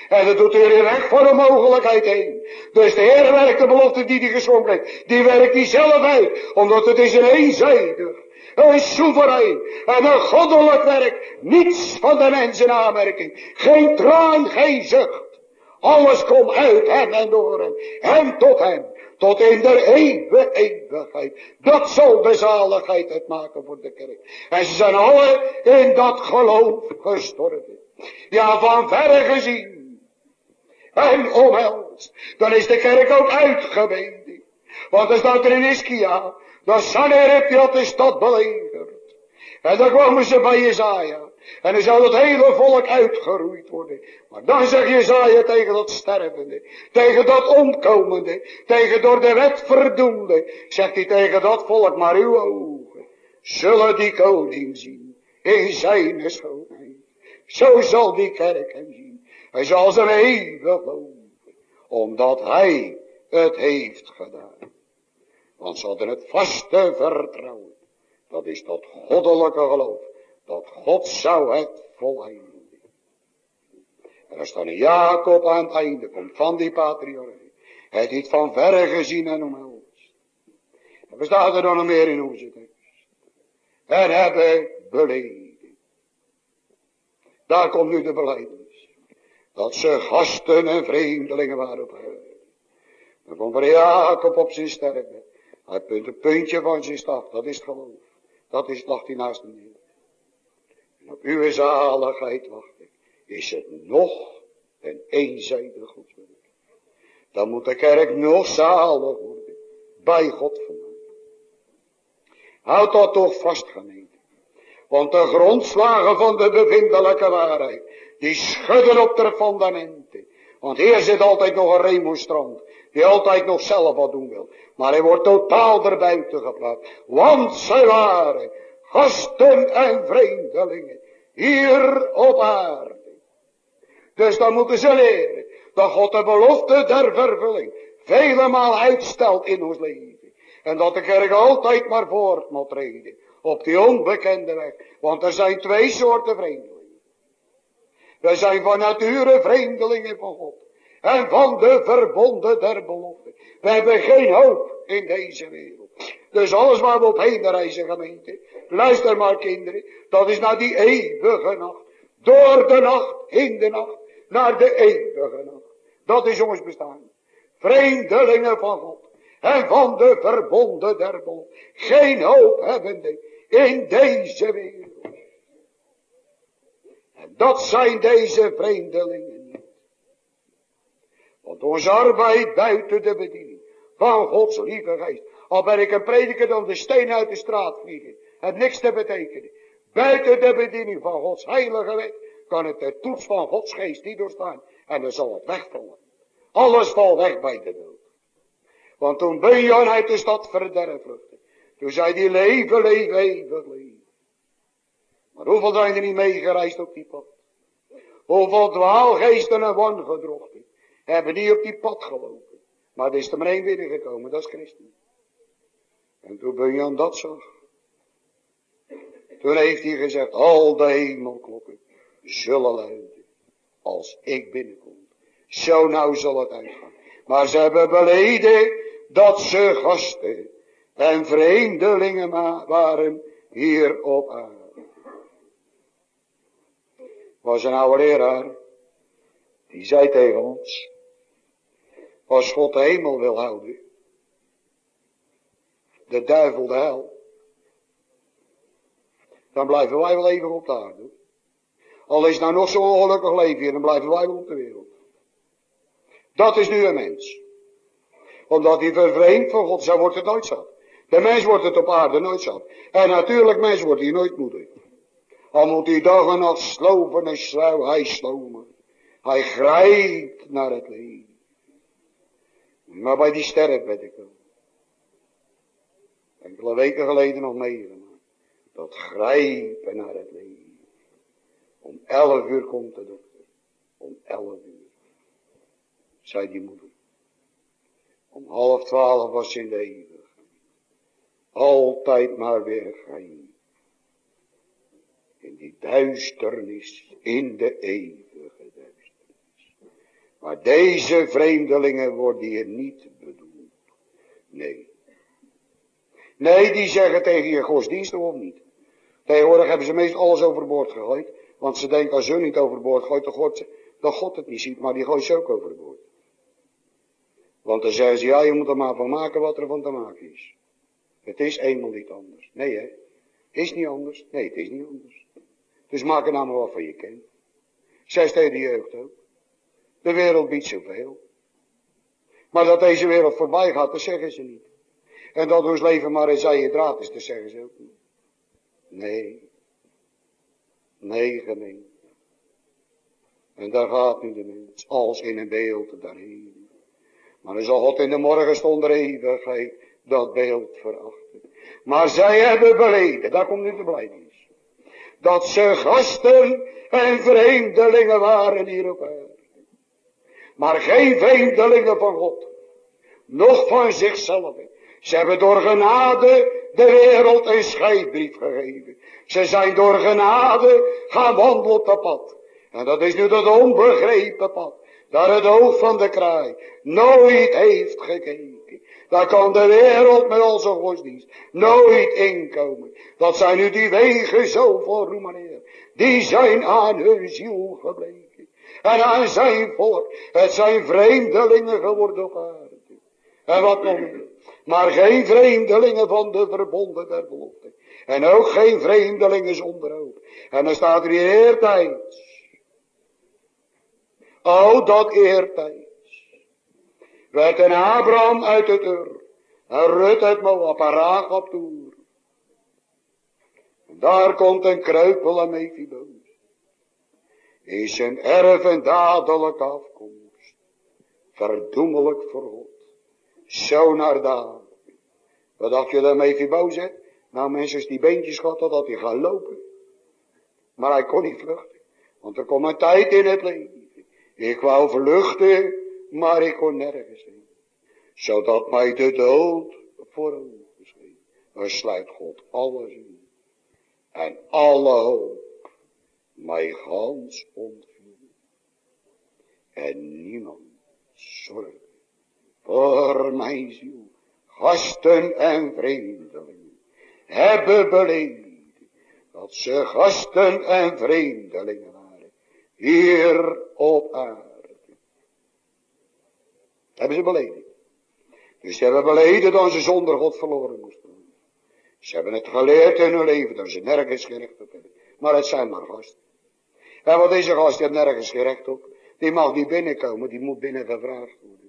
En dat doet hij recht voor de mogelijkheid heen. Dus de Heer werkt de belofte die hij geschonken heeft. Die werkt hij zelf uit. Omdat het is een eenzijdig. Een soeverein. En een goddelijk werk. Niets van de mensen aanmerking. Geen traan, geen zucht. Alles komt uit hem en door hem. En tot hem. Tot in de eeuwige eeuwigheid. Dat zal de zaligheid uitmaken voor de kerk. En ze zijn alle in dat geloof gestorven. Ja, van verre gezien. En omhelst. Dan is de kerk ook uitgebeden. Want er staat er in Ischia. Dat Sanherib de stad belegerd. En dan kwamen ze bij Jezaja. En dan zou het hele volk uitgeroeid worden. Maar dan zegt Jezaja tegen dat stervende, tegen dat omkomende, tegen door de wet verdoemde, zegt hij tegen dat volk, maar uw ogen zullen die koning zien in zijn schoonheid. Zo zal die kerk hem zien. Hij zal zijn eeuwig loven, omdat hij het heeft gedaan. Want ze hadden het vaste vertrouwen. Dat is dat goddelijke geloof dat God zou het voleinden. En als dan Jacob aan het einde komt van die patriarchie. Hij heeft van verre gezien en omhelst. En we er dan nog meer in onze tekst. En hebben beleden. Daar komt nu de beleidens. Dat ze gasten en vreemdelingen waren op aarde. Dan komt er Jacob op zijn sterven. Hij punt een puntje van zijn staf. Dat is geloof. Dat is, lag hij naast hem neer op uw zaligheid wachten, is het nog een eenzijdig godswerk. Dan moet de kerk nog zalig worden, bij God vandaan. Houd dat toch vast, gemeente. Want de grondslagen van de bevindelijke waarheid, die schudden op de fundamenten. Want hier zit altijd nog een remonstrant, die altijd nog zelf wat doen wil. Maar hij wordt totaal erbuiten geplaatst. Want zij waren gasten en vreemdelingen hier op aarde. Dus dan moeten ze leren dat God de belofte der vervulling vele maal uitstelt in ons leven. En dat de kerk altijd maar voort moet treden op die onbekende weg. Want er zijn twee soorten vreemdelingen. We zijn van nature vreemdelingen van God. En van de verbonden der belofte. We hebben geen hoop in deze wereld. Dus alles waar we op heen reizen gemeente. Luister maar kinderen. Dat is naar die eeuwige nacht. Door de nacht, in de nacht. Naar de eeuwige nacht. Dat is ons bestaan. Vreemdelingen van God. En van de verbonden der bol. Geen hoop hebbende in deze wereld. En dat zijn deze vreemdelingen niet. Want onze arbeid buiten de bediening van Gods lieve geest al ben ik een prediker dan de steen uit de straat vliegen. Het niks te betekenen. Buiten de bediening van Gods heilige wet kan het de toets van Gods geest niet doorstaan. En dan zal het wegvallen. Alles valt weg bij de dood. Want toen Benjan uit de stad verderf vluchtte. Toen zei hij leven, leven, eeuwig leven. Maar hoeveel zijn er niet meegereisd op die pad? Hoeveel dwaalgeesten en wangedrochten hebben die op die pad gelopen. Maar er is er maar één binnengekomen, dat is Christus. En toen Bunyan dat zag, toen heeft hij gezegd, al de hemelklokken zullen luiden als ik binnenkom. Zo nou zal het uitgaan. Maar ze hebben beleden dat ze gasten en vreemdelingen waren hier op aarde. Was een oude leraar, die zei tegen ons, Als God de hemel wil houden. De duivel de hel. Dan blijven wij wel even op de aarde. Al is nou nog zo'n ongelukkig leven hier, dan blijven wij wel op de wereld. Dat is nu een mens. Omdat hij vervreemd van God, zo wordt het nooit zat. De mens wordt het op aarde nooit zat. En natuurlijk, mens wordt hier nooit moeder. Al moet hij dag en nacht sloven en hij slomen. Hij grijpt naar het leven. Maar bij die sterf weet ik wel. Enkele weken geleden nog meegemaakt. Dat grijpen naar het leven. Om elf uur komt de dokter. Om elf uur. Zei die moeder. Om half twaalf was ze in de eeuwig. Altijd maar weer gaan. In die duisternis. In de eeuwige duisternis. Maar deze vreemdelingen worden hier niet bedoeld. Nee. Nee, die zeggen tegen je godsdienst of niet. Tegenwoordig hebben ze meest alles overboord gegooid. Want ze denken als ze niet overboord gooit, dan God, dat God het niet ziet. Maar die gooit ze ook overboord. Want dan zeggen ze, ja, je moet er maar van maken wat er van te maken is. Het is eenmaal niet anders. Nee, hè. Is niet anders? Nee, het is niet anders. Dus maak er nou maar wat van je kind. Zij tegen de jeugd ook. De wereld biedt zoveel. Maar dat deze wereld voorbij gaat, dat zeggen ze niet. En dat ons leven maar in je draad is, dat zeggen ze ook niet. Nee. Nee, gemeen. En daar gaat nu de mens, als in een beeld daarheen. Maar dan zal God in de morgenstond der eeuwigheid dat beeld verachten. Maar zij hebben beleden, daar komt nu de blijdenis. Dat ze gasten en vreemdelingen waren hier op aarde. Maar geen vreemdelingen van God. Nog van zichzelf. Ze hebben door genade de wereld een scheidbrief gegeven. Ze zijn door genade gaan wandelen op dat pad. En dat is nu dat onbegrepen pad. Daar het oog van de kraai nooit heeft gekeken. Daar kan de wereld met onze godsdienst nooit inkomen. Dat zijn nu die wegen zo voor Roemanië. Die zijn aan hun ziel gebleken. En aan zijn volk. Het zijn vreemdelingen geworden op aarde. En wat nog meer. Maar geen vreemdelingen van de verbonden der belofte. En ook geen vreemdelingen zonder hoop. En dan staat er hier eertijds. Oh, dat eertijds. Werd een Abraham uit het Ur. En Rut uit Moab, een op Toer. En daar komt een kreupel en Mephiboos. Is een erf en dadelijk afkomst. Verdoemelijk God. Zo naar daar. Wat dacht je daarmee Mephibosheth? Nou mensen, die beentjes gehad had, had hij gaan lopen. Maar hij kon niet vluchten. Want er komt een tijd in het leven. Ik wou vluchten, maar ik kon nergens heen. Zodat mij de dood voor ogen scheen. Dan sluit God alles in. En alle hoop mij gans ontviel. En niemand zorg voor mijn ziel. Gasten en vreemdelingen hebben beleden dat ze gasten en vreemdelingen waren. Hier op aarde. Hebben ze beleden. Dus ze hebben beleden dat ze zonder God verloren moesten. Ze hebben het geleerd in hun leven dat ze nergens gerecht op hebben. Maar het zijn maar gasten. En wat deze gast heeft nergens gerecht op. Die mag niet binnenkomen, die moet binnen gevraagd worden.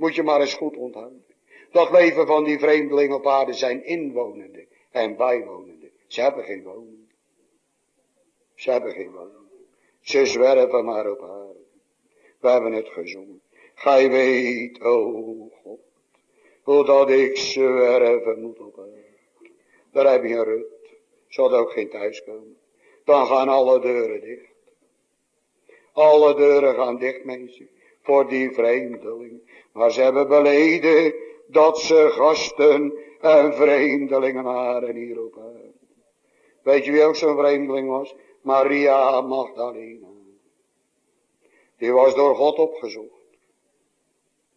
Moet je maar eens goed onthouden. Dat leven van die vreemdelingen op aarde zijn inwonenden en bijwonenden. Ze hebben geen woning. Ze hebben geen woning. Ze zwerven maar op aarde. We hebben het gezongen. Gij weet, o oh God, hoe dat ik zwerven moet op aarde. Daar heb je een rut. Zal ook geen thuiskomen. Dan gaan alle deuren dicht. Alle deuren gaan dicht, mensen. Voor die vreemdeling. Maar ze hebben beleden dat ze gasten en vreemdelingen waren hier op aarde. Weet je wie ook zo'n vreemdeling was? Maria Magdalena. Die was door God opgezocht.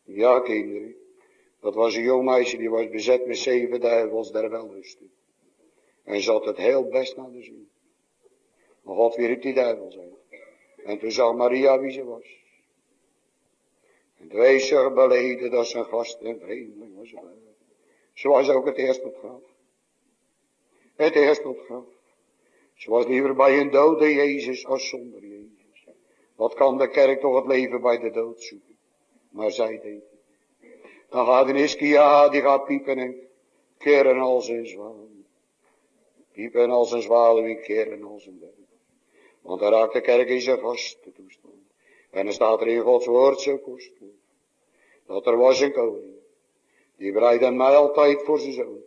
Ja, kinderen. Dat was een jong meisje die was bezet met zeven duivels der wellusten. En zat het heel best naar de zin. Maar God wierp die duivels uit. En toen zag Maria wie ze was. En wees zich beleden dat zijn gast en vreemdeling was. Zoals ook het eerst op graf. Het eerst op graf. Zoals liever bij een dode Jezus als zonder Jezus. Wat kan de kerk toch het leven bij de dood zoeken? Maar zij deed het. Dan gaat een Iskia, die gaat piepen en keren als een zwaan. Piepen als een zwaluw en keren als een duif. Want daar raakt de kerk in zijn vaste toestand. En dan staat er in Gods woord zo kostelijk. Dat er was een koning. Die bereidde mij altijd voor zijn zoon.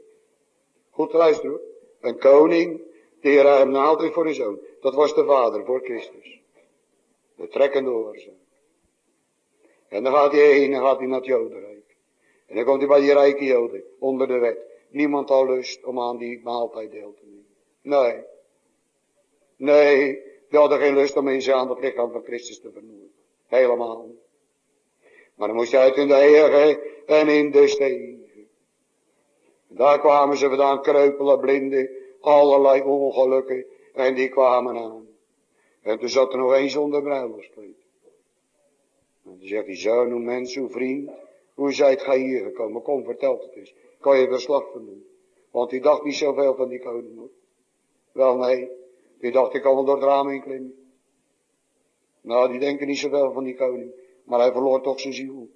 Goed luisteren Een koning die hem altijd voor zijn zoon. Dat was de vader voor Christus. De trekkende oorzaak. En dan gaat hij heen en gaat hij naar het Jodenrijk. En dan komt hij bij die rijke Joden, onder de wet. Niemand had lust om aan die maaltijd deel te nemen. Nee. Nee, die hadden geen lust om eens aan het lichaam van Christus te vernoemen. Helemaal. Maar dan moest je uit in de hegen en in de stegen. Daar kwamen ze vandaan, kreupelen, blinden, allerlei ongelukken. En die kwamen aan. En toen zat er nog één zonder bruiloftskleed. En toen zegt hij, zoon, hoe mens, hoe vriend, hoe zijt gij hier gekomen? Kom, vertel het eens. Kan je verslag van doen? Want die dacht niet zoveel van die koning. Wel nee, die dacht ik kan wel door het raam klimmen. Nou, die denken niet zoveel van die koning. Maar hij verloor toch zijn ziel.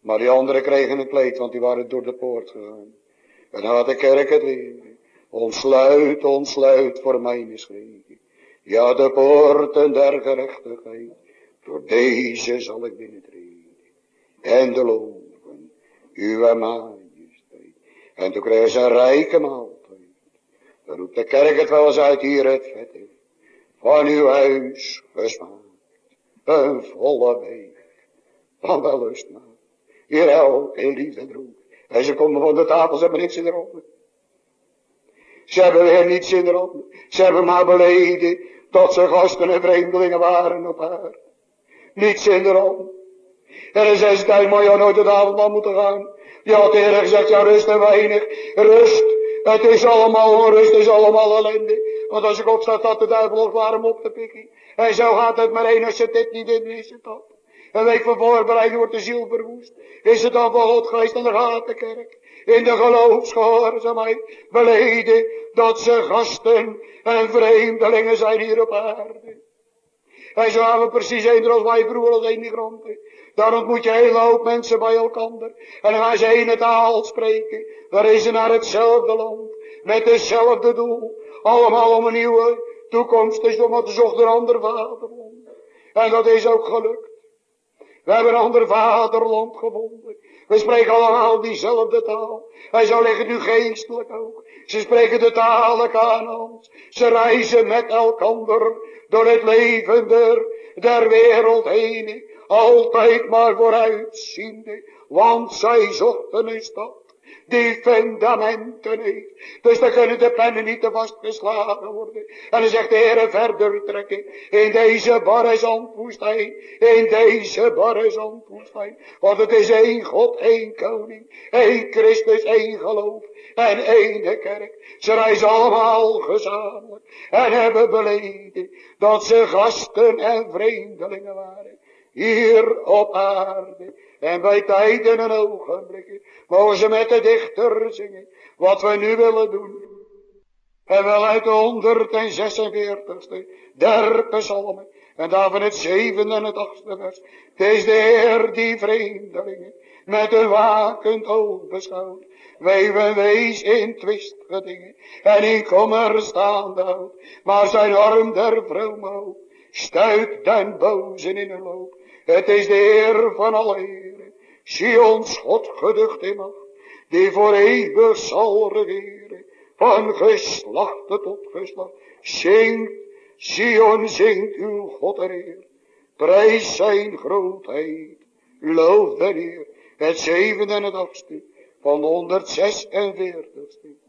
Maar die anderen kregen een kleed, want die waren door de poort gegaan. En dan had de kerk het leren. Ontsluit, ontsluit voor mijn geschreven. Ja, de poorten der gerechtigheid. Door deze zal ik binnentreden. En de loven, uw majesteit. En toen kreeg ze een rijke maaltijd. Dan roept de kerk het wel eens uit hier het vette. Van uw huis gesmaakt. Een volle week. Van de lust maar. Hier elke liefde droeg. En ze komen van de tafel, ze hebben niks in de. Ze hebben weer niets in de. Ze hebben maar beleden dat ze gasten en vreemdelingen waren op haar. Niets in de handen. En dan zei ze tijd, maar je nooit het avondmaal moeten gaan. Je had eerder gezegd, ja rust en weinig. Rust. Het is allemaal onrust, het is allemaal ellende. Want als ik opsta, staat de duivel op warm op te pikken. En zo gaat het maar één, als je dit niet in is het dat. Een week van voorbereiding wordt de ziel verwoest. Is het dan van God geweest en dan gaat de kerk. In de geloofsgehoorzaamheid beleden dat ze gasten en vreemdelingen zijn hier op aarde. En zo hebben we precies een als wij vroeger als emigranten. Dan ontmoet je een hele hoop mensen bij elkaar. En dan gaan ze ene taal spreken. Is ze naar hetzelfde land. Met hetzelfde doel. Allemaal om een nieuwe toekomst. Dus om te zocht een ander vaderland. En dat is ook gelukt. We hebben een ander vaderland gevonden. We spreken allemaal diezelfde taal. Hij zou liggen nu geestelijk ook. Ze spreken de talen Kanaans. Ze reizen met elkander door het leven der, der wereld heen. Altijd maar vooruitziende. Want zij zochten een stad die fundamenten heeft. Dus dan kunnen de pennen niet te vast geslagen worden. En dan zegt de Heer verder trekken. In deze barre zandwoestijn. In deze barre zandwoestijn. Want het is één God, één koning. één Christus, één geloof. En één kerk. Ze reizen allemaal gezamenlijk. En hebben beleden dat ze gasten en vreemdelingen waren. Hier op aarde. En bij tijden en ogenblikken mogen ze met de dichter zingen wat we nu willen doen. En wel uit de 146ste der psalmen. En daarvan het zevende en het achtste vers. Het is de Heer die vreemdelingen met een wakend oog beschouwt. Weven wees in twistgedingen en in kommer staande houdt. Maar zijn arm der vroomhoop stuit den bozen in een loop. Het is de Heer van alle heren. Sions God geducht in macht. Die voor eeuwig zal regeren. Van geslacht tot geslacht. Zingt, Sion zingt uw God eer. Prijs zijn grootheid. Loof de Heer. Het zevende en het achtste. Van de 146ste.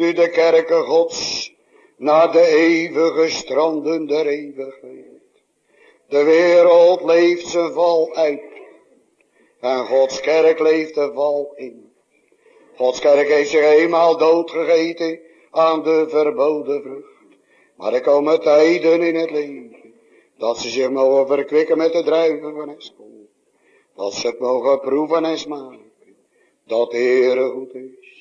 Nu de kerken gods naar de eeuwige stranden der eeuwigheid. De wereld leeft zijn val uit. En Gods kerk leeft de val in. Gods kerk heeft zich eenmaal doodgegeten aan de verboden vrucht. Maar er komen tijden in het leven. Dat ze zich mogen verkwikken met de druiven van Eschol. Dat ze het mogen proeven en smaken. Dat de Heere goed is.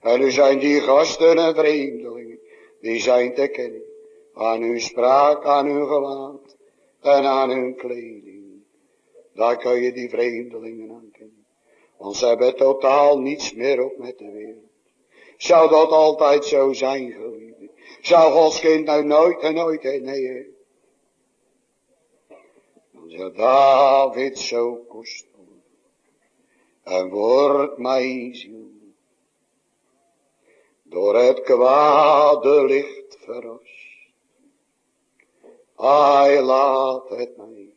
En nu zijn die gasten en vreemdelingen. Die zijn te kennen. Aan hun spraak, aan hun gelaat. En aan hun kleding. Daar kun je die vreemdelingen aan kennen. Want ze hebben totaal niets meer op met de wereld. Zou dat altijd zo zijn, geliefde? Zou Gods kind nou nooit en nooit, nee, Dan zegt David zo kostbaar. En wordt mijn ziel door het kwade licht verrast. Hij laat het mij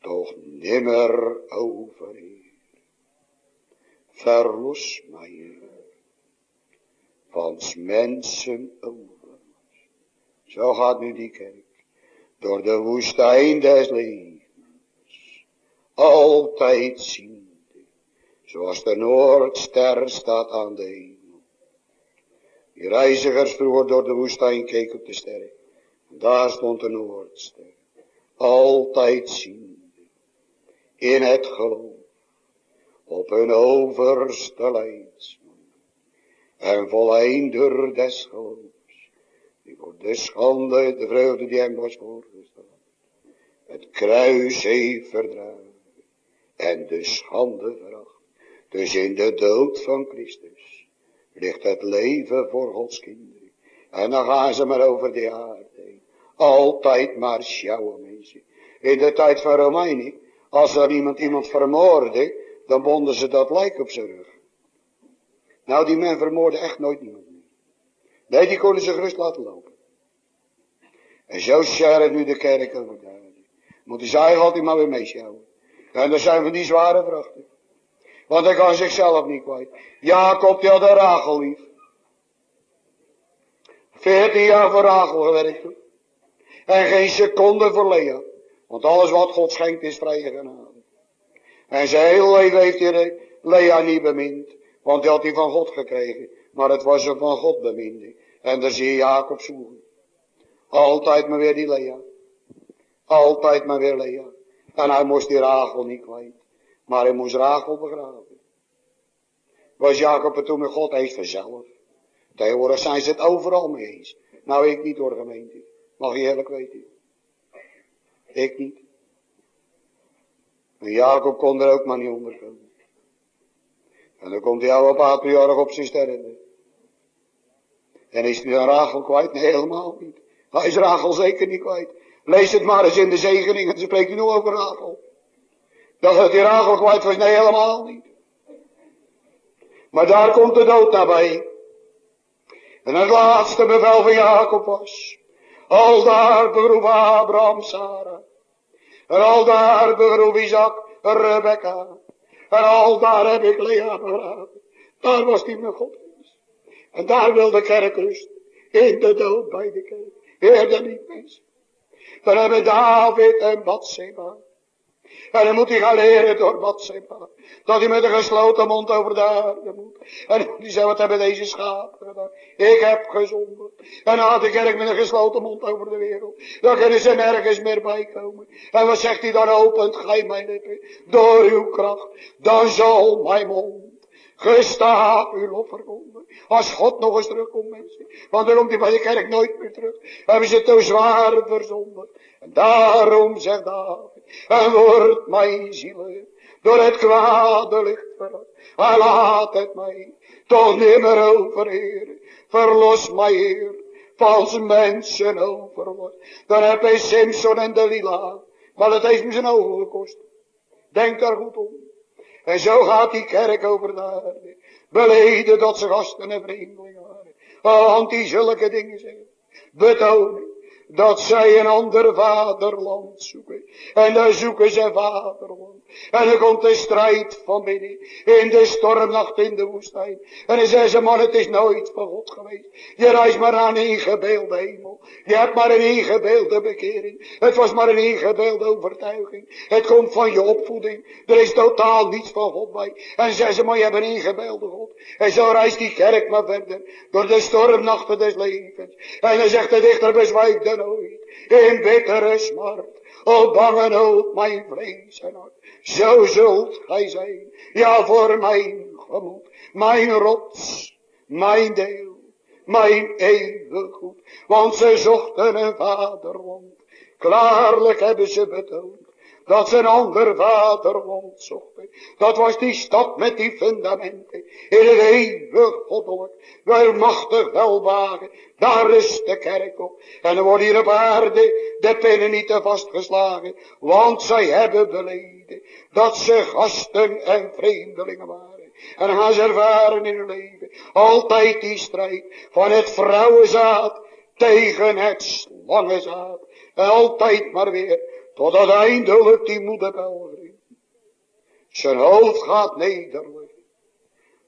toch nimmer overheer. Verlos mij van mensen over. Zo gaat nu die kerk door de woestijn des levens. Altijd ziende, zoals de Noordster staat aan de. Die reizigers vroeger door de woestijn keken op de sterren. Daar stond de Noordster. Altijd ziende. In het geloof. Op hun overste leidsman. En volleinder des geloofs. Die voor de schande, de vreugde die hem was voorgesteld. Het kruis heeft verdragen. En de schande veracht. Dus in de dood van Christus. Ligt het leven voor Gods kinderen. En dan gaan ze maar over de aarde. Altijd maar sjouwen mensen. In de tijd van Romeinen, als er iemand iemand vermoordde, dan bonden ze dat lijk op zijn rug. Nou, die men vermoordde echt nooit iemand meer. Nee, die konden ze gerust laten lopen. En zo sjaren nu de kerk over daar. Moeten ze eigenlijk altijd maar weer meesjouwen. En dat zijn van die zware vrachten. Want hij kan zichzelf niet kwijt. Jacob die had een Rachel lief. Veertien jaar voor Rachel gewerkt. En geen seconde voor Lea. Want alles wat God schenkt is vrije. En zijn hele leven heeft hij Lea niet bemind. Want die had hij van God gekregen. Maar het was een van God beminde. En daar zie je Jacob zoeken. Altijd maar weer die Lea. Altijd maar weer Lea. En hij moest die Rachel niet kwijt. Maar hij moest Rachel begraven. Was Jacob het toen met God eens vanzelf. Tegenwoordig zijn ze het overal mee eens. Nou ik niet door de gemeente. Mag je eerlijk weten. Ik niet. En Jacob kon er ook maar niet onder komen. En dan komt hij oude patriarch op zijn sterren. En is hij dan Rachel kwijt? Nee, helemaal niet. Hij is Rachel zeker niet kwijt. Lees het maar eens in de zegening en spreekt hij nu over Rachel. Dat het Rachel kwijt was? Nee, helemaal niet. Maar daar komt de dood nabij. En het laatste bevel van Jacob was. Al daar begroef Abraham Sarah. En al daar begroef Isaac Rebecca. En al daar heb ik Lea begraven. Daar was die met God. En daar wil de kerk. In de dood bij de kerk. Eerder niet mensen. Dan hebben David en Bathseba. En dan moet hij gaan leren door Bathseba. Dat hij met een gesloten mond over de aarde moet. En die zei, wat hebben deze schapen gedaan? Ik heb gezondigd. En dan had de kerk met een gesloten mond over de wereld. Dan kunnen ze nergens meer bij komen. En wat zegt hij dan opent, gij mijn lippen, door uw kracht. Dan zal mijn mond gestaag uw lof verkondigen. Als God nog eens terugkomt mensen. Want dan komt hij bij de kerk nooit meer terug. Hebben ze te zwaar verzondigd. En daarom zegt David, en wordt mijn ziel door het kwade licht verlaat. Hij laat het mij toch nimmer overheren. Verlos mij, Heer, als mensen overwoord. Dan heb hij Simpson en Delila. Maar dat heeft me zijn ogen gekost. Denk daar goed om. En zo gaat die kerk over de. Beleden dat ze gasten en vreemdelingen waren. Want die zulke dingen zeggen. Betonen dat zij een ander vaderland zoeken. En daar zoeken ze vaderland. En er komt de strijd van binnen. In de stormnacht in de woestijn. En dan zeggen ze, man, het is nooit van God geweest. Je reist maar aan een ingebeelde hemel. Je hebt maar een ingebeelde bekering. Het was maar een ingebeelde overtuiging. Het komt van je opvoeding. Er is totaal niets van God bij. En zeggen ze, maar je hebt een ingebeelde God. En zo reist die kerk maar verder. Door de stormnachten des levens. En dan zegt de dichter, bezwijk dan nooit. In bittere smart. O bange nood, mijn vlees en hart. Zo zult gij zijn. Ja, voor mijn gemoed. Mijn rots. Mijn deel. Mijn eeuwig goed. Want ze zochten een vaderland. Klaarlijk hebben ze betoond dat ze een ander vaderland zochten. Dat was die stad met die fundamenten. In het eeuwig goddelijk, wel machtig welwagen. Daar rust de kerk op. En er worden hier op de pinnen niet te vastgeslagen. Want zij hebben beleden dat ze gasten en vreemdelingen waren. En gaan ze ervaren in hun leven. Altijd die strijd van het vrouwenzaad tegen het slangenzaad. En altijd maar weer Totdat eindelijk die moeder zijn hoofd gaat nederleggen.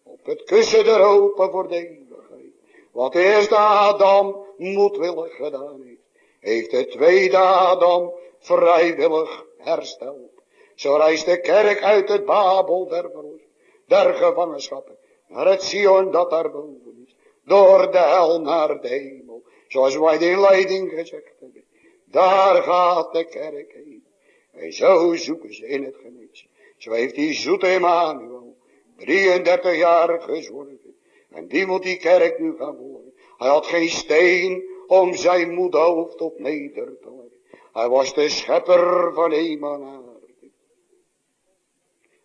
Op het kussen der hopen voor de eeuwigheid. Wat eerst Adam moedwillig gedaan heeft. Heeft de tweede Adam vrijwillig hersteld. Zo reist de kerk uit het Babel der verlossing. Der gevangenschappen. Naar het Sion dat daarboven is. Door de hel naar de hemel. Zoals wij de inleiding gezegd hebben. Daar gaat de kerk heen. En zo zoeken ze in het gemis. Zo heeft die zoete Emmanuel 33 jaar gezworven. En die moet die kerk nu gaan worden. Hij had geen steen om zijn moederhoofd op neder te leggen. Hij was de schepper van hemel en aarde.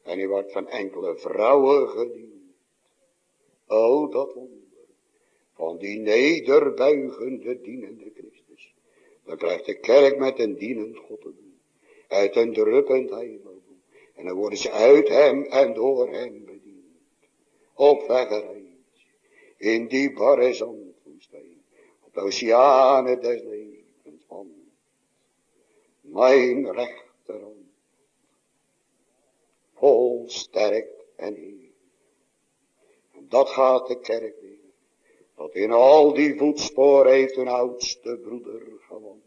En hij wordt van enkele vrouwen gediend. O, dat wonder. Van die nederbuigende dienende Christus. Dan krijgt de kerk met een dienend God te doen. Uit een drukkend hemel. En dan worden ze uit hem en door hem bediend. Op weg In die barre zandwoestijn. De oceanen des levens van. Mijn rechterhand. Vol sterk en heer. Dat gaat de kerk weer. Dat in al die voetsporen heeft een oudste broeder gewand.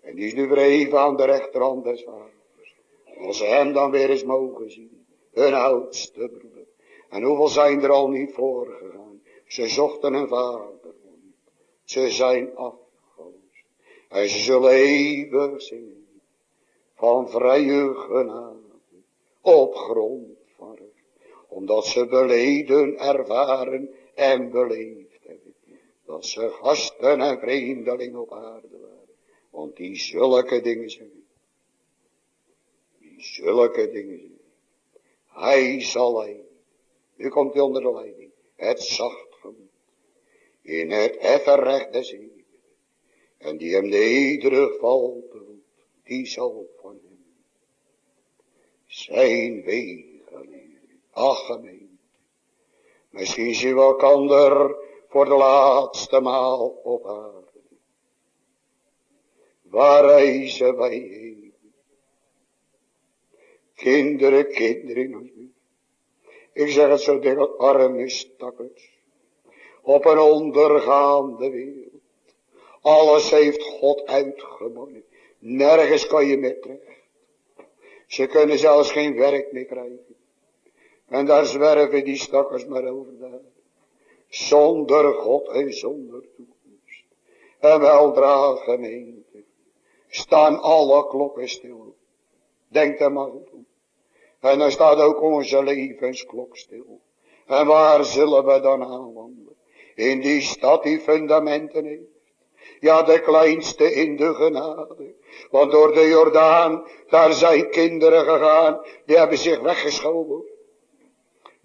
En die is nu weer even aan de rechterhand des vaders. Als ze hem dan weer eens mogen zien. Hun oudste broeder. En hoeveel zijn er al niet voorgegaan. Ze zochten een vader. Ze zijn afgelost. En ze zullen eeuwig zingen. Van vrije genade. Op grond van Omdat ze beleden ervaren en beleefd hebben. Dat ze gasten en vreemdelingen op aarde waren. Want die zulke dingen zijn. Die zulke dingen zijn. Hij zal leiden. Nu komt hij onder de leiding. Het zacht. In het effen recht des. En die hem nederig valt. Die zal van hem. Zijn wegen. Ach gemeen. Misschien zien we elkander voor de laatste maal op aarde. Waar reizen wij heen? Kinderen, kinderen. Ik zeg het zo dik, arme stakkers. Op een ondergaande wereld. Alles heeft God uitgebonden. Nergens kan je meer terecht. Ze kunnen zelfs geen werk meer krijgen. En daar zwerven die stakkers maar over. Zonder God en zonder toekomst. En weldra gemeente. Staan alle klokken stil. Denk er maar om. En dan staat ook onze levensklok stil. En waar zullen we dan aanwandelen? In die stad die fundamenten heeft. Ja, de kleinste in de genade. Want door de Jordaan, daar zijn kinderen gegaan, die hebben zich weggeschoven.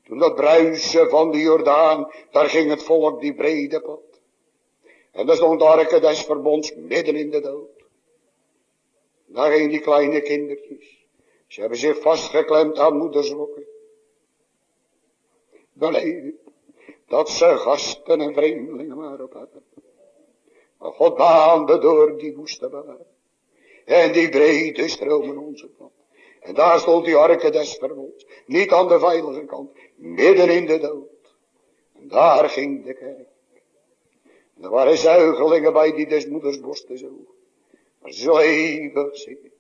Toen dat bruisen van de Jordaan, daar ging het volk die brede pad. En daar stond de arke des verbonds midden in de dood. Daar gingen die kleine kindertjes. Ze hebben zich vastgeklemd aan moedersrokken. Beleven dat ze gasten en vreemdelingen waren op aarde. Maar God baande door die woeste baan. En die brede stromen onze pad. En daar stond die arke des. Niet aan de veilige kant. Midden in de dood. En daar ging de kerk. En er waren zuigelingen bij die des moeders borsten zo. Maar eeuwig zingen.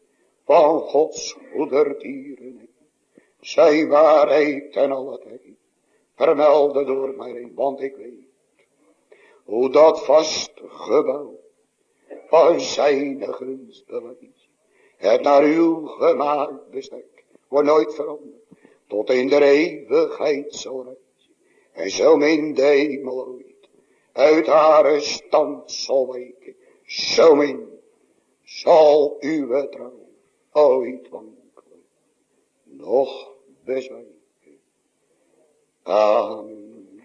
Van Gods moederdieren. Zij waarheid en alle tijd. Vermelden door mij, want ik weet. Hoe dat vast gebouw van zijn gunst. Het naar uw gemaakt bestek wordt nooit veranderd. Tot in de eeuwigheid zal reizen. En zo min de hemel ooit uit haar stand zal wijken. Zo min zal uw trouw ooit wankelen. Nog bezwijken. Amen.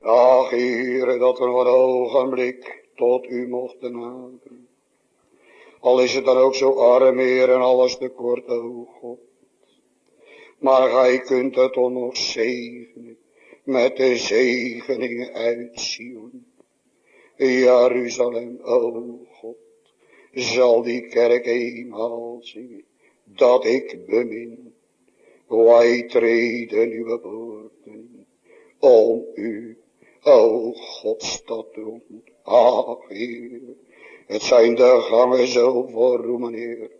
Ach, Heere, dat we nog een ogenblik tot u mochten naderen. Al is het dan ook zo arm, Heer, en alles te kort, o God. Maar gij kunt het nog zegenen, met de zegeningen uit Sion. Jeruzalem, o God, zal die kerk eenmaal zingen, dat ik bemin. Wij treden uw woorden om u, o Godstad doen. Ach, Heer, het zijn de gangen zo voor roemen, Heer,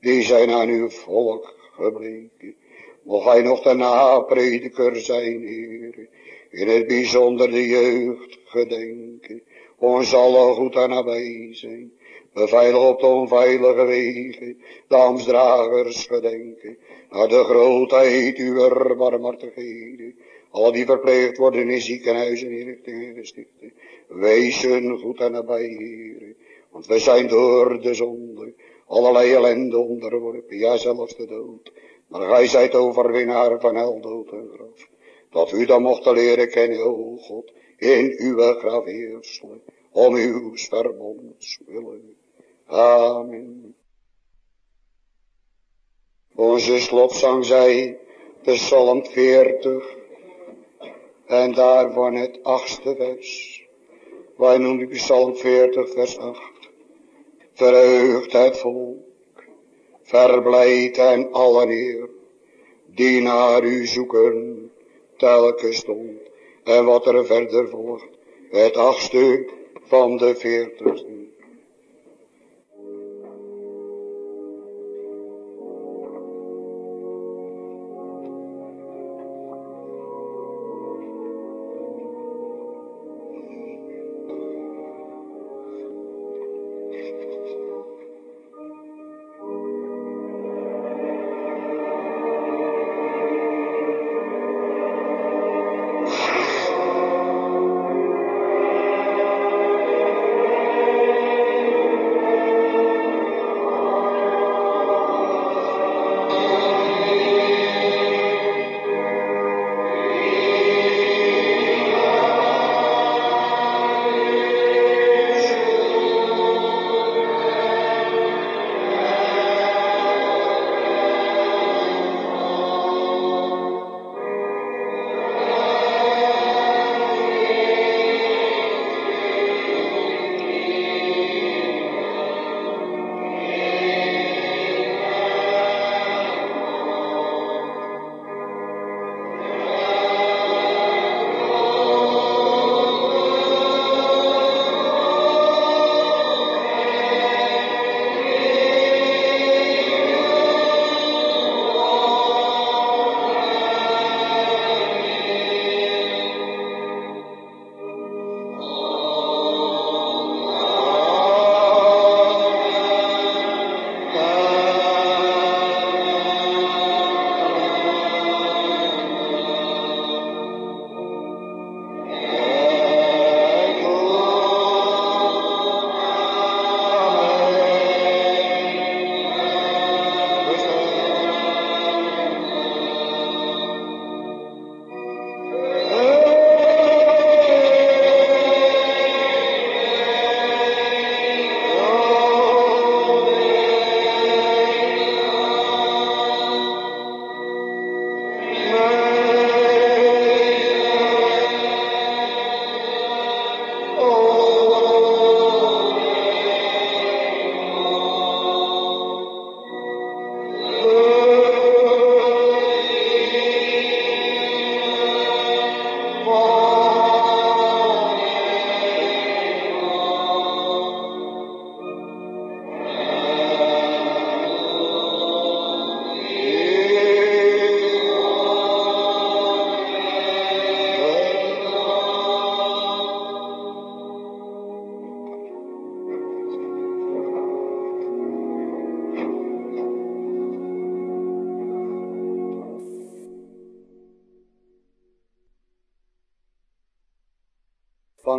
die zijn aan uw volk gebleken. Mocht hij nog de naprediker zijn, Heer, in het bijzonder de jeugd gedenken, ons allen goed aan nabij zijn. Beveilig op de onveilige wegen, de amstdragers gedenken, naar de grootheid uw barmhartigheden. Al die verpleegd worden in ziekenhuizen, inrichtingen gestichten. Wees hun goed en nabij, Heer. Want we zijn door de zonde, allerlei ellende onderworpen, ja zelfs de dood. Maar gij zijt overwinnaar van hel, dood en graf. Dat u dan mocht leren kennen, o God, in uw graf heerselen, om uw verbonds willen. Amen. Onze slotzang zei, de Psalm 40, en daarvan het achtste vers. Wij noemen Psalm 40 vers 8. Verheugt het volk, verblijd en alle eer, die naar u zoeken, telkens stond. En wat er verder volgt, het achtste van de veertigste.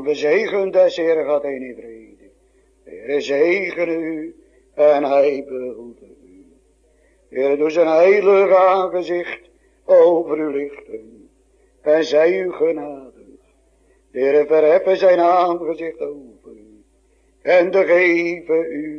De zegen des Heer gaat heen in vrede. De Heer zegene u en hij behulde u. Heer doet zijn heilige aangezicht over u lichten en zij u genade. De Heer verheffen zijn aangezicht over u en de geven u.